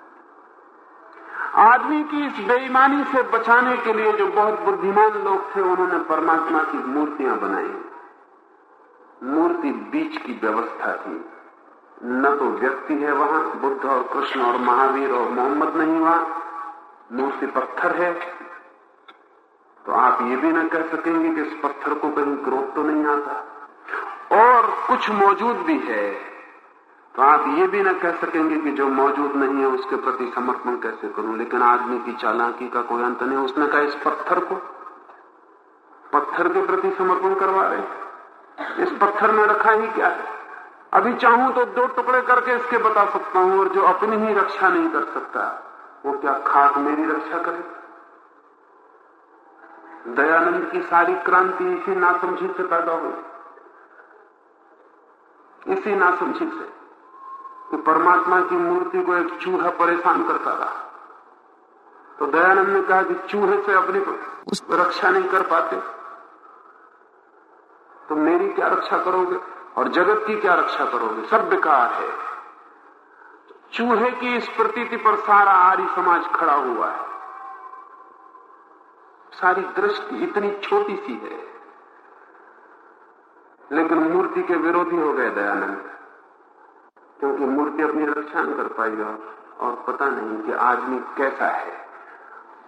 आदमी की इस बेईमानी से बचाने के लिए जो बहुत बुद्धिमान लोग थे, उन्होंने परमात्मा की मूर्तियाँ बनाई। मूर्ति बीच की व्यवस्था थी। न तो व्यक्ति है वहाँ, बुद्ध और कृष्ण और महावीर और मोहम्मद नहीं वहाँ मूर्ति पत्थर है। तो आप ये भी ना कह सकेंगे कि इस पत्थर को कहीं क्रोध तो नहीं आता। और कुछ मौजूद भी है। तो आप ये भी ना कह सकेंगे कि जो मौजूद नहीं है, उसके प्रति समर्पण कैसे करूँ? लेकिन आदमी की चालाकी का कोई अंत नहीं। उसने कहा, इस पत्थर को? पत्थर के प्रति समर्पण करवा रहे इस पत्थर में रखा ही क्या? है अभी चाहूँ तो दो टुकड़े करके इसके बता सकता हूँ, और जो अपनी ही रक्षा नहीं कर सकता, वो क्या खाक मेरी रक्षा करे? दयानंद की सारी क्रांति इसी नासमझी से पैदा हुई। इसी नासमझी से कि परमात्मा की मूर्ति को एक चूहा परेशान करता रहा। तो दयानंद ने कहा कि चूहे से अपनी रक्षा नहीं कर पाते। तो मेरी क्या रक्षा करोगे? और जगत की क्या रक्षा करोगे? सब बेकार है। चूहे की इस प्रतीति पर सारा आर्य समाज खड़ा हुआ है। सारी दृष्टि इतनी छोटी सी है। लेकिन मूर्ति के विरोधी हो गए दयानंद। क्योंकि मूर्ति अपनी रक्षा कर पाएगा और पता नहीं कि आदमी कैसा है।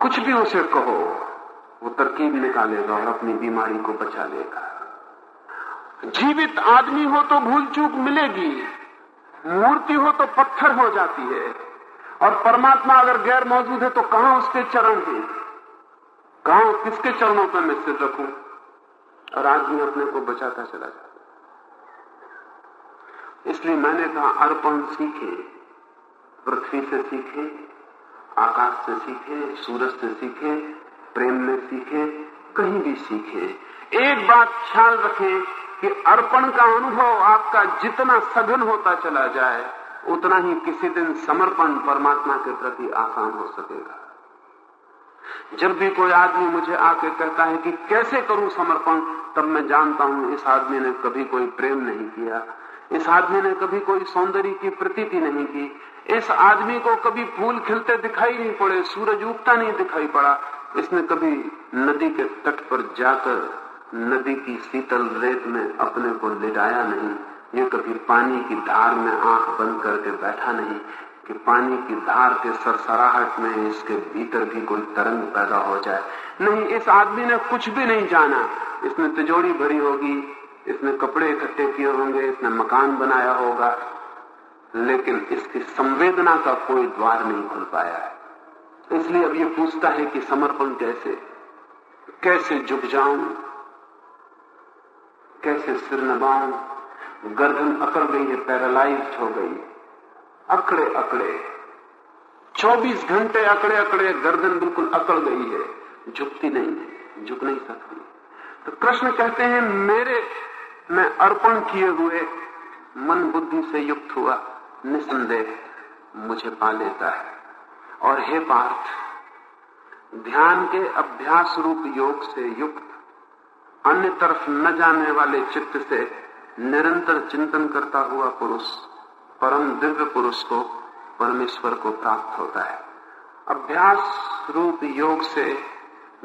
कुछ भी उसे कहो, वो तरकीब निकालेगा और अपनी बीमारी को बचा लेगा। जीवित आदमी हो तो भूल चूक मिलेगी। मूर्ति हो तो पत्थर हो जाती है। और परमात्मा अगर गैर मौजूद है तो कहाँ उसके चरण हैं? कहा, किसके चरणों पर मैं सिर रखूँ? और आदमी अपने को बचाता चला जाता इसलिए मैंने कहा, अर्पण सीखे, पृथ्वी से सीखे, आकाश से सीखे, सूरज से सीखे, प्रेम में सीखे, कहीं भी सीखे। एक बात ख्याल रखें कि अर्पण का अनुभव आपका जितना सघन होता चला जाए, उतना ही किसी दिन समर्पण परमात्मा के प्रति आसान हो सकेगा। जब भी कोई आदमी मुझे आके कहता है कि कैसे करूँ समर्पण, तब मैं जानता हूँ इस आदमी ने कभी कोई प्रेम नहीं किया, इस आदमी ने कभी कोई सौंदर्य की प्रतीति नहीं की, इस आदमी को कभी फूल खिलते दिखाई नहीं पड़े, सूरज उगता नहीं दिखाई पड़ा, इसने कभी नदी के तट पर जाकर नदी की शीतल रेत में अपने को लिटाया नहीं। ये कभी पानी की धार में आँख बंद करके बैठा नहीं, कि पानी की धार के सरसराहट में इसके भीतर भी कोई तरंग पैदा हो जाए। नहीं, इस आदमी ने कुछ भी नहीं जाना। इसने तिजोड़ी भरी होगी, इसने कपड़े इकट्ठे किए होंगे, इसने मकान बनाया होगा, लेकिन इसकी संवेदना का कोई द्वार नहीं खुल पाया है। इसलिए अब ये पूछता है कि समर्पण कैसे? कैसे झुक जाऊँ? कैसे सिर नबाऊं गर्दन अकड़ गई है पैरालाइज हो गई। अकड़े अकड़े। 24 घंटे अकड़े अकड़े, गर्दन बिल्कुल अकड़ गई है। झुकती नहीं है, झुक नहीं सकती। तो कृष्ण कहते हैं, मेरे, मैं अर्पण किए हुए मन बुद्धि से युक्त हुआ, निसंदेह, मुझे पा लेता है। और हे पार्थ, ध्यान के अभ्यास रूप योग से युक्त अन्य तरफ़ न जाने वाले चित्त से निरंतर चिंतन करता हुआ पुरुष, परम दिव्य पुरुष को परमेश्वर को प्राप्त होता है। अभ्यास रूप योग से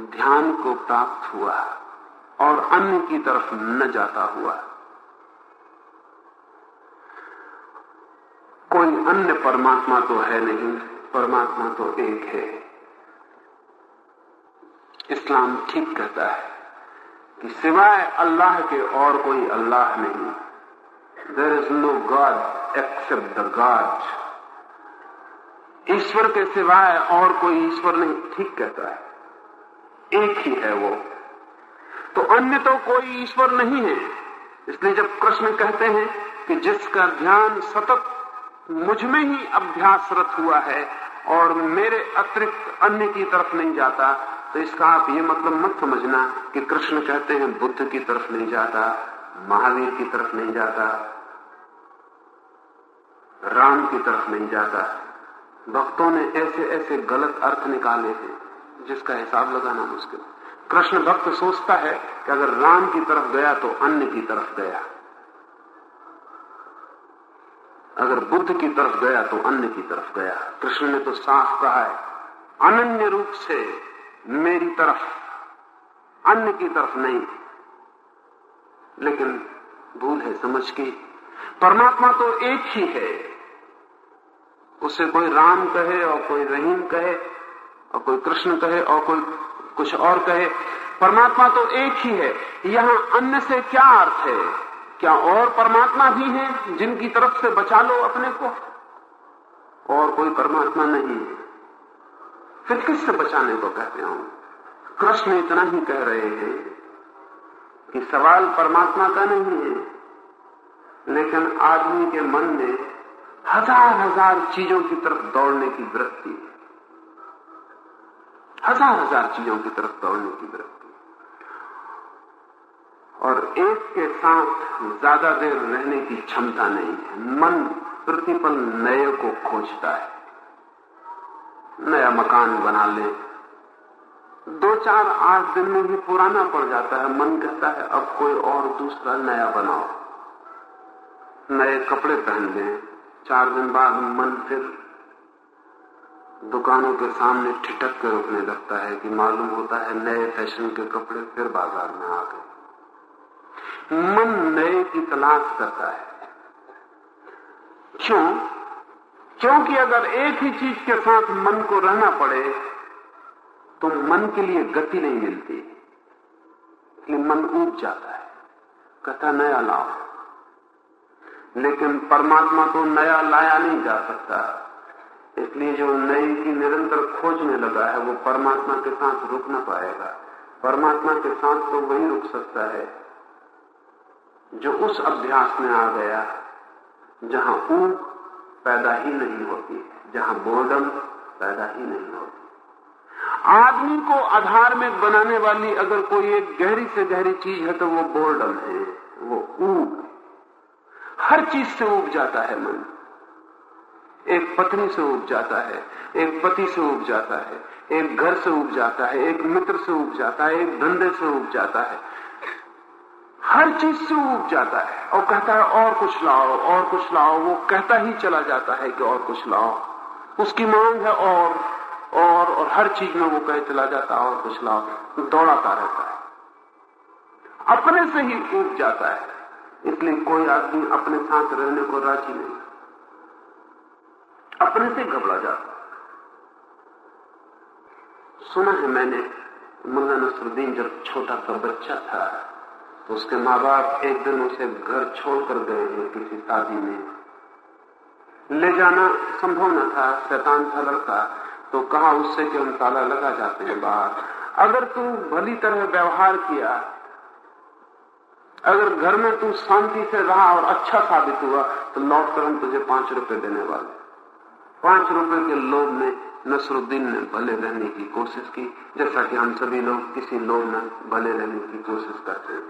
ध्यान को प्राप्त हुआ और अन्य की तरफ़ न जाता हुआ। कोई अन्य परमात्मा तो है नहीं, परमात्मा तो एक है। इस्लाम ठीक कहता है। कि सिवाय अल्लाह के और कोई अल्लाह नहीं। There is no God except the God ईश्वर के सिवाय और कोई ईश्वर नहीं, ठीक कहता है। एक ही है वो। तो अन्य तो कोई ईश्वर नहीं है। इसलिए जब कृष्ण कहते हैं कि जिसका ध्यान सतत मुझमें ही अभ्यासरत हुआ है और मेरे अतिरिक्त अन्य की तरफ़ नहीं जाता तो इसका आप ये मतलब मत समझना कि कृष्ण कहते हैं, बुद्ध की तरफ़ नहीं जाता, महावीर की तरफ़ नहीं जाता, राम की तरफ़ नहीं जाता। भक्तों ने ऐसे ऐसे गलत अर्थ निकाले हैं, जिसका हिसाब लगाना मुश्किल। कृष्ण भक्त सोचता है कि अगर राम की तरफ़ गया तो अन्य की तरफ़ गया। अगर बुद्ध की तरफ़ गया तो अन्य की तरफ़ गया। कृष्ण ने तो साफ़ कहा है, अनन्य रूप से मेरी तरफ़, अन्य की तरफ़ नहीं। लेकिन भूल है समझ की, परमात्मा तो एक ही है। उसे कोई राम कहे और कोई रहीम कहे, और कोई कृष्ण कहे और कोई कुछ और कहे, परमात्मा तो एक ही है। यहाँ अन्य से क्या अर्थ है? क्या और परमात्मा भी हैं जिनकी तरफ़ से बचा लो अपने को? और कोई परमात्मा नहीं है। फिर किससे बचाने को कहते हो। कृष्ण इतना ही कह रहे हैं कि सवाल परमात्मा का नहीं है, लेकिन आदमी के मन में हज़ार हज़ार चीज़ों की तरफ़ दौड़ने की वृत्ति हज़ार हज़ार चीज़ों की तरफ़ दौड़ने की वृत्ति और एक के साथ ज़्यादा देर रहने की क्षमता नहीं है। मन प्रतिपल नए को खोजता है। नया मकान बना ले। दो चार आठ दिन में भी पुराना पड़ जाता है। मन कहता है, अब कोई और दूसरा नया बनाओ। नए कपड़े पहन लें। चार दिन बाद मन फिर दुकानों के सामने ठिठक कर रुकने लगता है कि मालूम होता है नए फ़ैशन के कपड़े फिर बाज़ार में आ गए। मन नए की तलाश करता है। क्यों? क्योंकि अगर एक ही चीज़ के साथ मन को रहना पड़े तो मन के लिए गति नहीं मिलती। इसलिए मन ऊब जाता है। कथा नया लाओ। लेकिन परमात्मा तो नया लाया नहीं जा सकता। इसलिए जो नए की निरंतर खोजने लगा है, वो परमात्मा के साथ रुक ना पाएगा। परमात्मा के साथ तो वही रुक सकता है, जो उस अभ्यास में आ गया, जहाँ ऊब पैदा ही नहीं होती, जहाँ बोर्डम पैदा ही नहीं होती। आदमी को आधार में बनाने वाली अगर कोई एक गहरी से गहरी चीज़ है तो वो बोर्डम है, वो ऊब हर चीज़ से उब जाता है मन। एक पत्नी से उब जाता है, एक पति से उब जाता है, एक घर से उब जाता है, एक मित्र से उब जाता है, एक धंधे से उब जाता है। हर चीज़ से उब जाता है और कहता है, और कुछ लाओ, और कुछ लाओ। वो कहता ही चला जाता है कि और कुछ लाओ। उसकी मांग है और और और हर चीज़ में वो कहे चला जाता है, और कुछ लाओ। दौड़ाता रहता है। अपने से ही उब जाता है। इसलिए कोई आदमी अपने साथ रहने को राज़ी नहीं। अपने से घबरा जाता सुना है मैंने मुल्ला नसरुद्दीन जब छोटा सा बच्चा था तो उसके माँ बाप एक दिन उसे घर छोड़कर गए हैं किसी शादी में। ले जाना संभव न था, शैतान था लड़का तो कहा उससे कि हम ताला लगा जाते हैं बाहर। अगर तू भली तरह व्यवहार किया, अगर घर में तू शांति से रहा और अच्छा साबित हुआ तो लौट कर हम तुझे पाँच रुपए देने वाले। पाँच रुपए के लोभ में नसरुद्दीन ने भले रहने की कोशिश की, जैसा कि हम सभी लोग किसी लोभ में भले रहने की कोशिश करते हैं।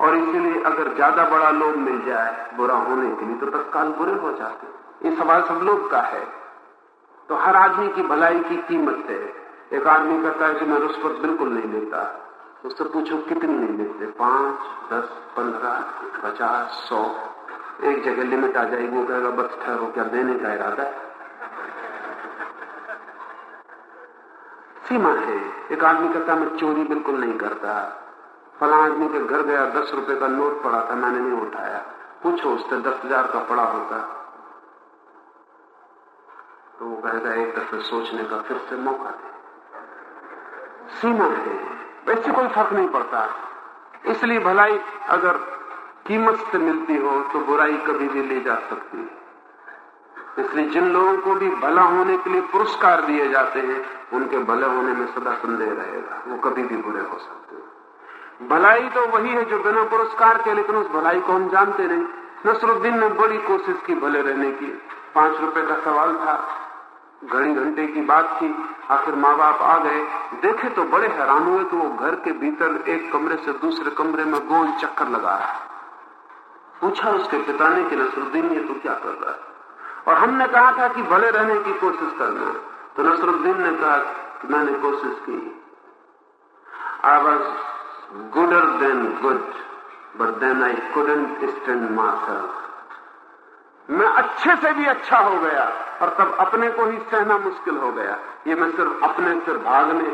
और इसीलिए अगर ज़्यादा बड़ा लोभ मिल जाए, बुरा होने के लिए तो तत्काल बुरे हो जाते ये सवाल सब लोग का है। तो हर आदमी की भलाई की कीमत है। एक आदमी कहता है कि मैं रुष्वत बिल्कुल नहीं लेता। उससे पूछो, कितनी नहीं लेते? पाँच, दस, पंद्रह, पचास, सौ। एक जगह लिमिट आ जाएगी, वो कहेगा, बस ठहरो, क्या देने का इरादा सीमा है। एक आदमी कहता मैं चोरी बिल्कुल नहीं करता। फला आदमी के घर गया, दस रुपए का नोट पड़ा था, मैंने नहीं उठाया। पूछो उससे, दस हज़ार का पड़ा होता। तो वो कहेगा एक दफे सोचने का फिर से मौका दे। सीमा है, वैसे कोई फ़र्क नहीं पड़ता। इसलिए भलाई अगर कीमत से मिलती हो तो बुराई कभी भी ले जा सकती है। इसलिए जिन लोगों को भी भला होने के लिए पुरस्कार दिए जाते हैं, उनके भले होने में सदा संदेह रहेगा। वो कभी भी बुरे हो सकते हैं। भलाई तो वही है जो बिना पुरस्कार के, लेकिन उस भलाई को हम जानते नहीं। नसरुद्दीन ने बड़ी कोशिश की भले रहने की। पाँच रुपए का सवाल था। घड़ी घंटे की बात थी। आखिर माँ बाप आ गए। देखे तो बड़े हैरान हुए कि वो घर के भीतर एक कमरे से दूसरे कमरे में गोल चक्कर लगा रहा पूछा उसके पिता ने कि नसरुद्दीन, ये तू क्या कर रहा है? और हमने कहा था कि भले रहने की कोशिश करना तो नसरुद्दीन ने कहा कि मैंने कोशिश की। I was gooder than good but then I couldn't stand my मैं अच्छे से भी अच्छा हो गया और तब अपने को ही सहना मुश्किल हो गया। ये मैं सिर्फ़ अपने से भागने,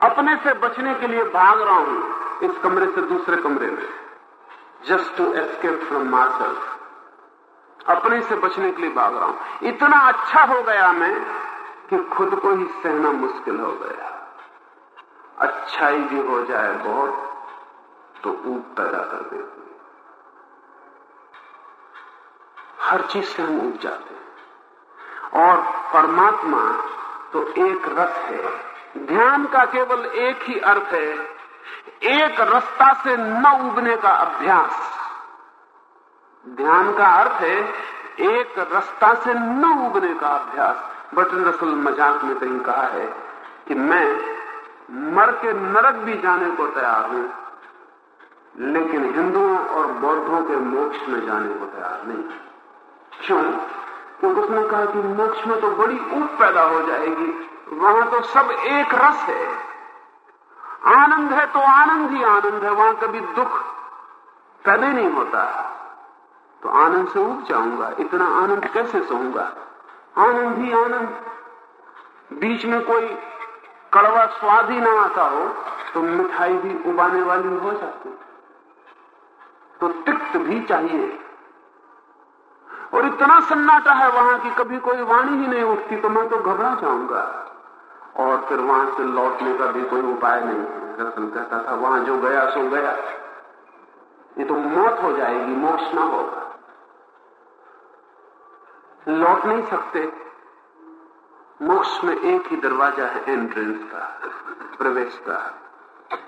अपने से बचने के लिए भाग रहा हूँ, इस कमरे से दूसरे कमरे में। Just to escape from myself अपने से बचने के लिए भाग रहा हूँ। इतना अच्छा हो गया मैं कि खुद को ही सहना मुश्किल हो गया। अच्छाई भी हो जाए बहुत तो ऊप पैदा कर देती है। हर चीज़ से हम उग जाते हैं। और परमात्मा तो एक रस है। ध्यान का केवल एक ही अर्थ है। एक रास्ता से न उगने का अभ्यास। ध्यान का अर्थ है, एक रास्ता से न उगने का अभ्यास। बटन रसल मज़ाक में कहीं कहा है कि मैं मर के नरक भी जाने को तैयार हूँ, लेकिन हिंदुओं और बौद्धों के मोक्ष में जाने को तैयार नहीं। क्यों? क्योंकि उसने कहा कि मोक्ष में तो बड़ी ऊप पैदा हो जाएगी, वहाँ तो सब एक रस है। आनंद है तो आनंद ही आनंद है, वहाँ कभी दुख पैदा नहीं होता। तो आनंद से उग जाऊँगा, इतना आनंद कैसे सहूँगा आनंद ही आनंद, बीच में कोई कड़वा स्वाद ही ना आता हो तो मिठाई भी उबाने वाली हो जाती तो तिक्त भी चाहिए। और इतना सन्नाटा है वहाँ की कभी कोई वाणी ही नहीं उठती तो मैं तो घबरा जाऊँगा। और फिर वहाँ से लौटने का भी कोई उपाय नहीं दरअसल कहता था, वहाँ जो गया, सो गया। ये तो मौत हो जाएगी मोक्ष ना होगा। लौट नहीं सकते। मोक्ष में एक ही दरवाज़ा है एंट्रेंस का, प्रवेश का।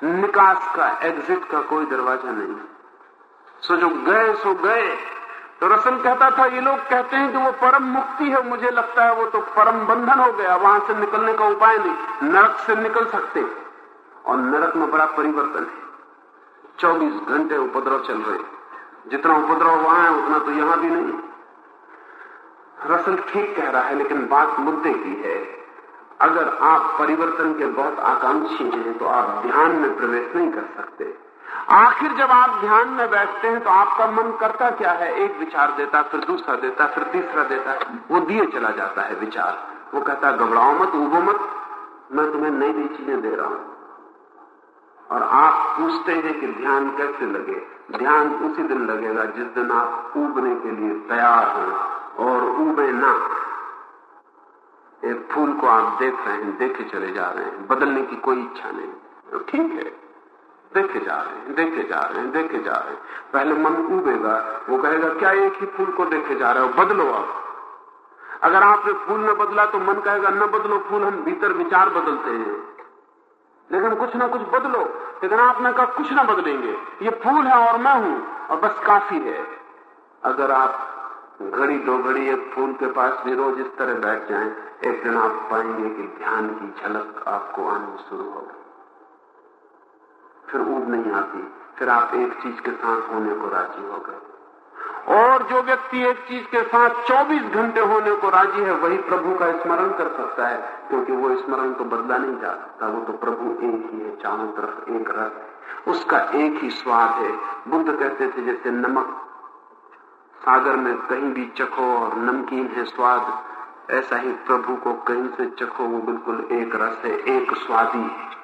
निकास का एग्जिट का कोई दरवाज़ा नहीं। सो जो गए, सो गए। तो रसल कहता था, ये लोग कहते हैं कि वो परम मुक्ति है, मुझे लगता है वो तो परम बंधन हो गया, वहाँ से निकलने का उपाय नहीं, नरक से निकल सकते। और नरक में बड़ा परिवर्तन है। 24 घंटे उपद्रव चल रहे जितना उपद्रव वहाँ है, उतना तो यहाँ भी नहीं। रसल ठीक कह रहा है, लेकिन बात मुद्दे की है। अगर आप परिवर्तन के बहुत आकांक्षी हैं तो आप ध्यान में प्रवेश नहीं कर सकते। आखिर जब आप ध्यान में बैठते हैं तो आपका मन करता क्या है? एक विचार देता, फिर दूसरा देता, फिर तीसरा देता, वो दिए चला जाता है विचार। वो कहता, घबराओ मत उबो मत, मैं तुम्हें नई नई चीज़ें दे रहा हूँ। और आप पूछते हैं कि ध्यान कैसे लगे। ध्यान उसी दिन लगेगा जिस दिन आप उबने के लिए तैयार हों। और उबे ना, एक फूल को आप देख रहे हैं, देखे चले जा रहे हैं, बदलने की कोई इच्छा नहीं। तो ठीक है, देखे जा रहे हैं, देखे जा रहे हैं, देखे जा रहे हैं। पहले मन उबेगा, वो कहेगा, क्या एक ही फूल को देखे जा रहे हो? बदलो आप। अगर आपने फूल न बदला तो मन कहेगा, न बदलो फूल, हम भीतर विचार बदलते हैं। लेकिन कुछ ना कुछ बदलो, लेकिन आपने कहा, कुछ ना बदलेंगे। ये फूल है और मैं हूँ, और बस काफ़ी है। अगर आप घड़ी दो घड़ी एक फूल के पास भी रोज इस तरह बैठ जाएँ, एक दिन आप पाएँगे कि ध्यान की झलक आपको आनी शुरू होगी फिर ऊब नहीं आती, फिर आप एक चीज़ के साथ होने को राज़ी हो गए। और जो व्यक्ति एक चीज़ के साथ 24 घंटे होने को राज़ी है, वही प्रभु का स्मरण कर सकता है, क्योंकि वो स्मरण तो बदला नहीं जा सकता वो तो प्रभु एक ही है, चारों तरफ़ एक रस उसका एक ही स्वाद है। बुद्ध कहते थे जैसे नमक सागर में कहीं भी चखो और नमकीन है स्वाद, ऐसा ही प्रभु को कहीं से चखो वो बिल्कुल एक रस है, एक स्वादी है।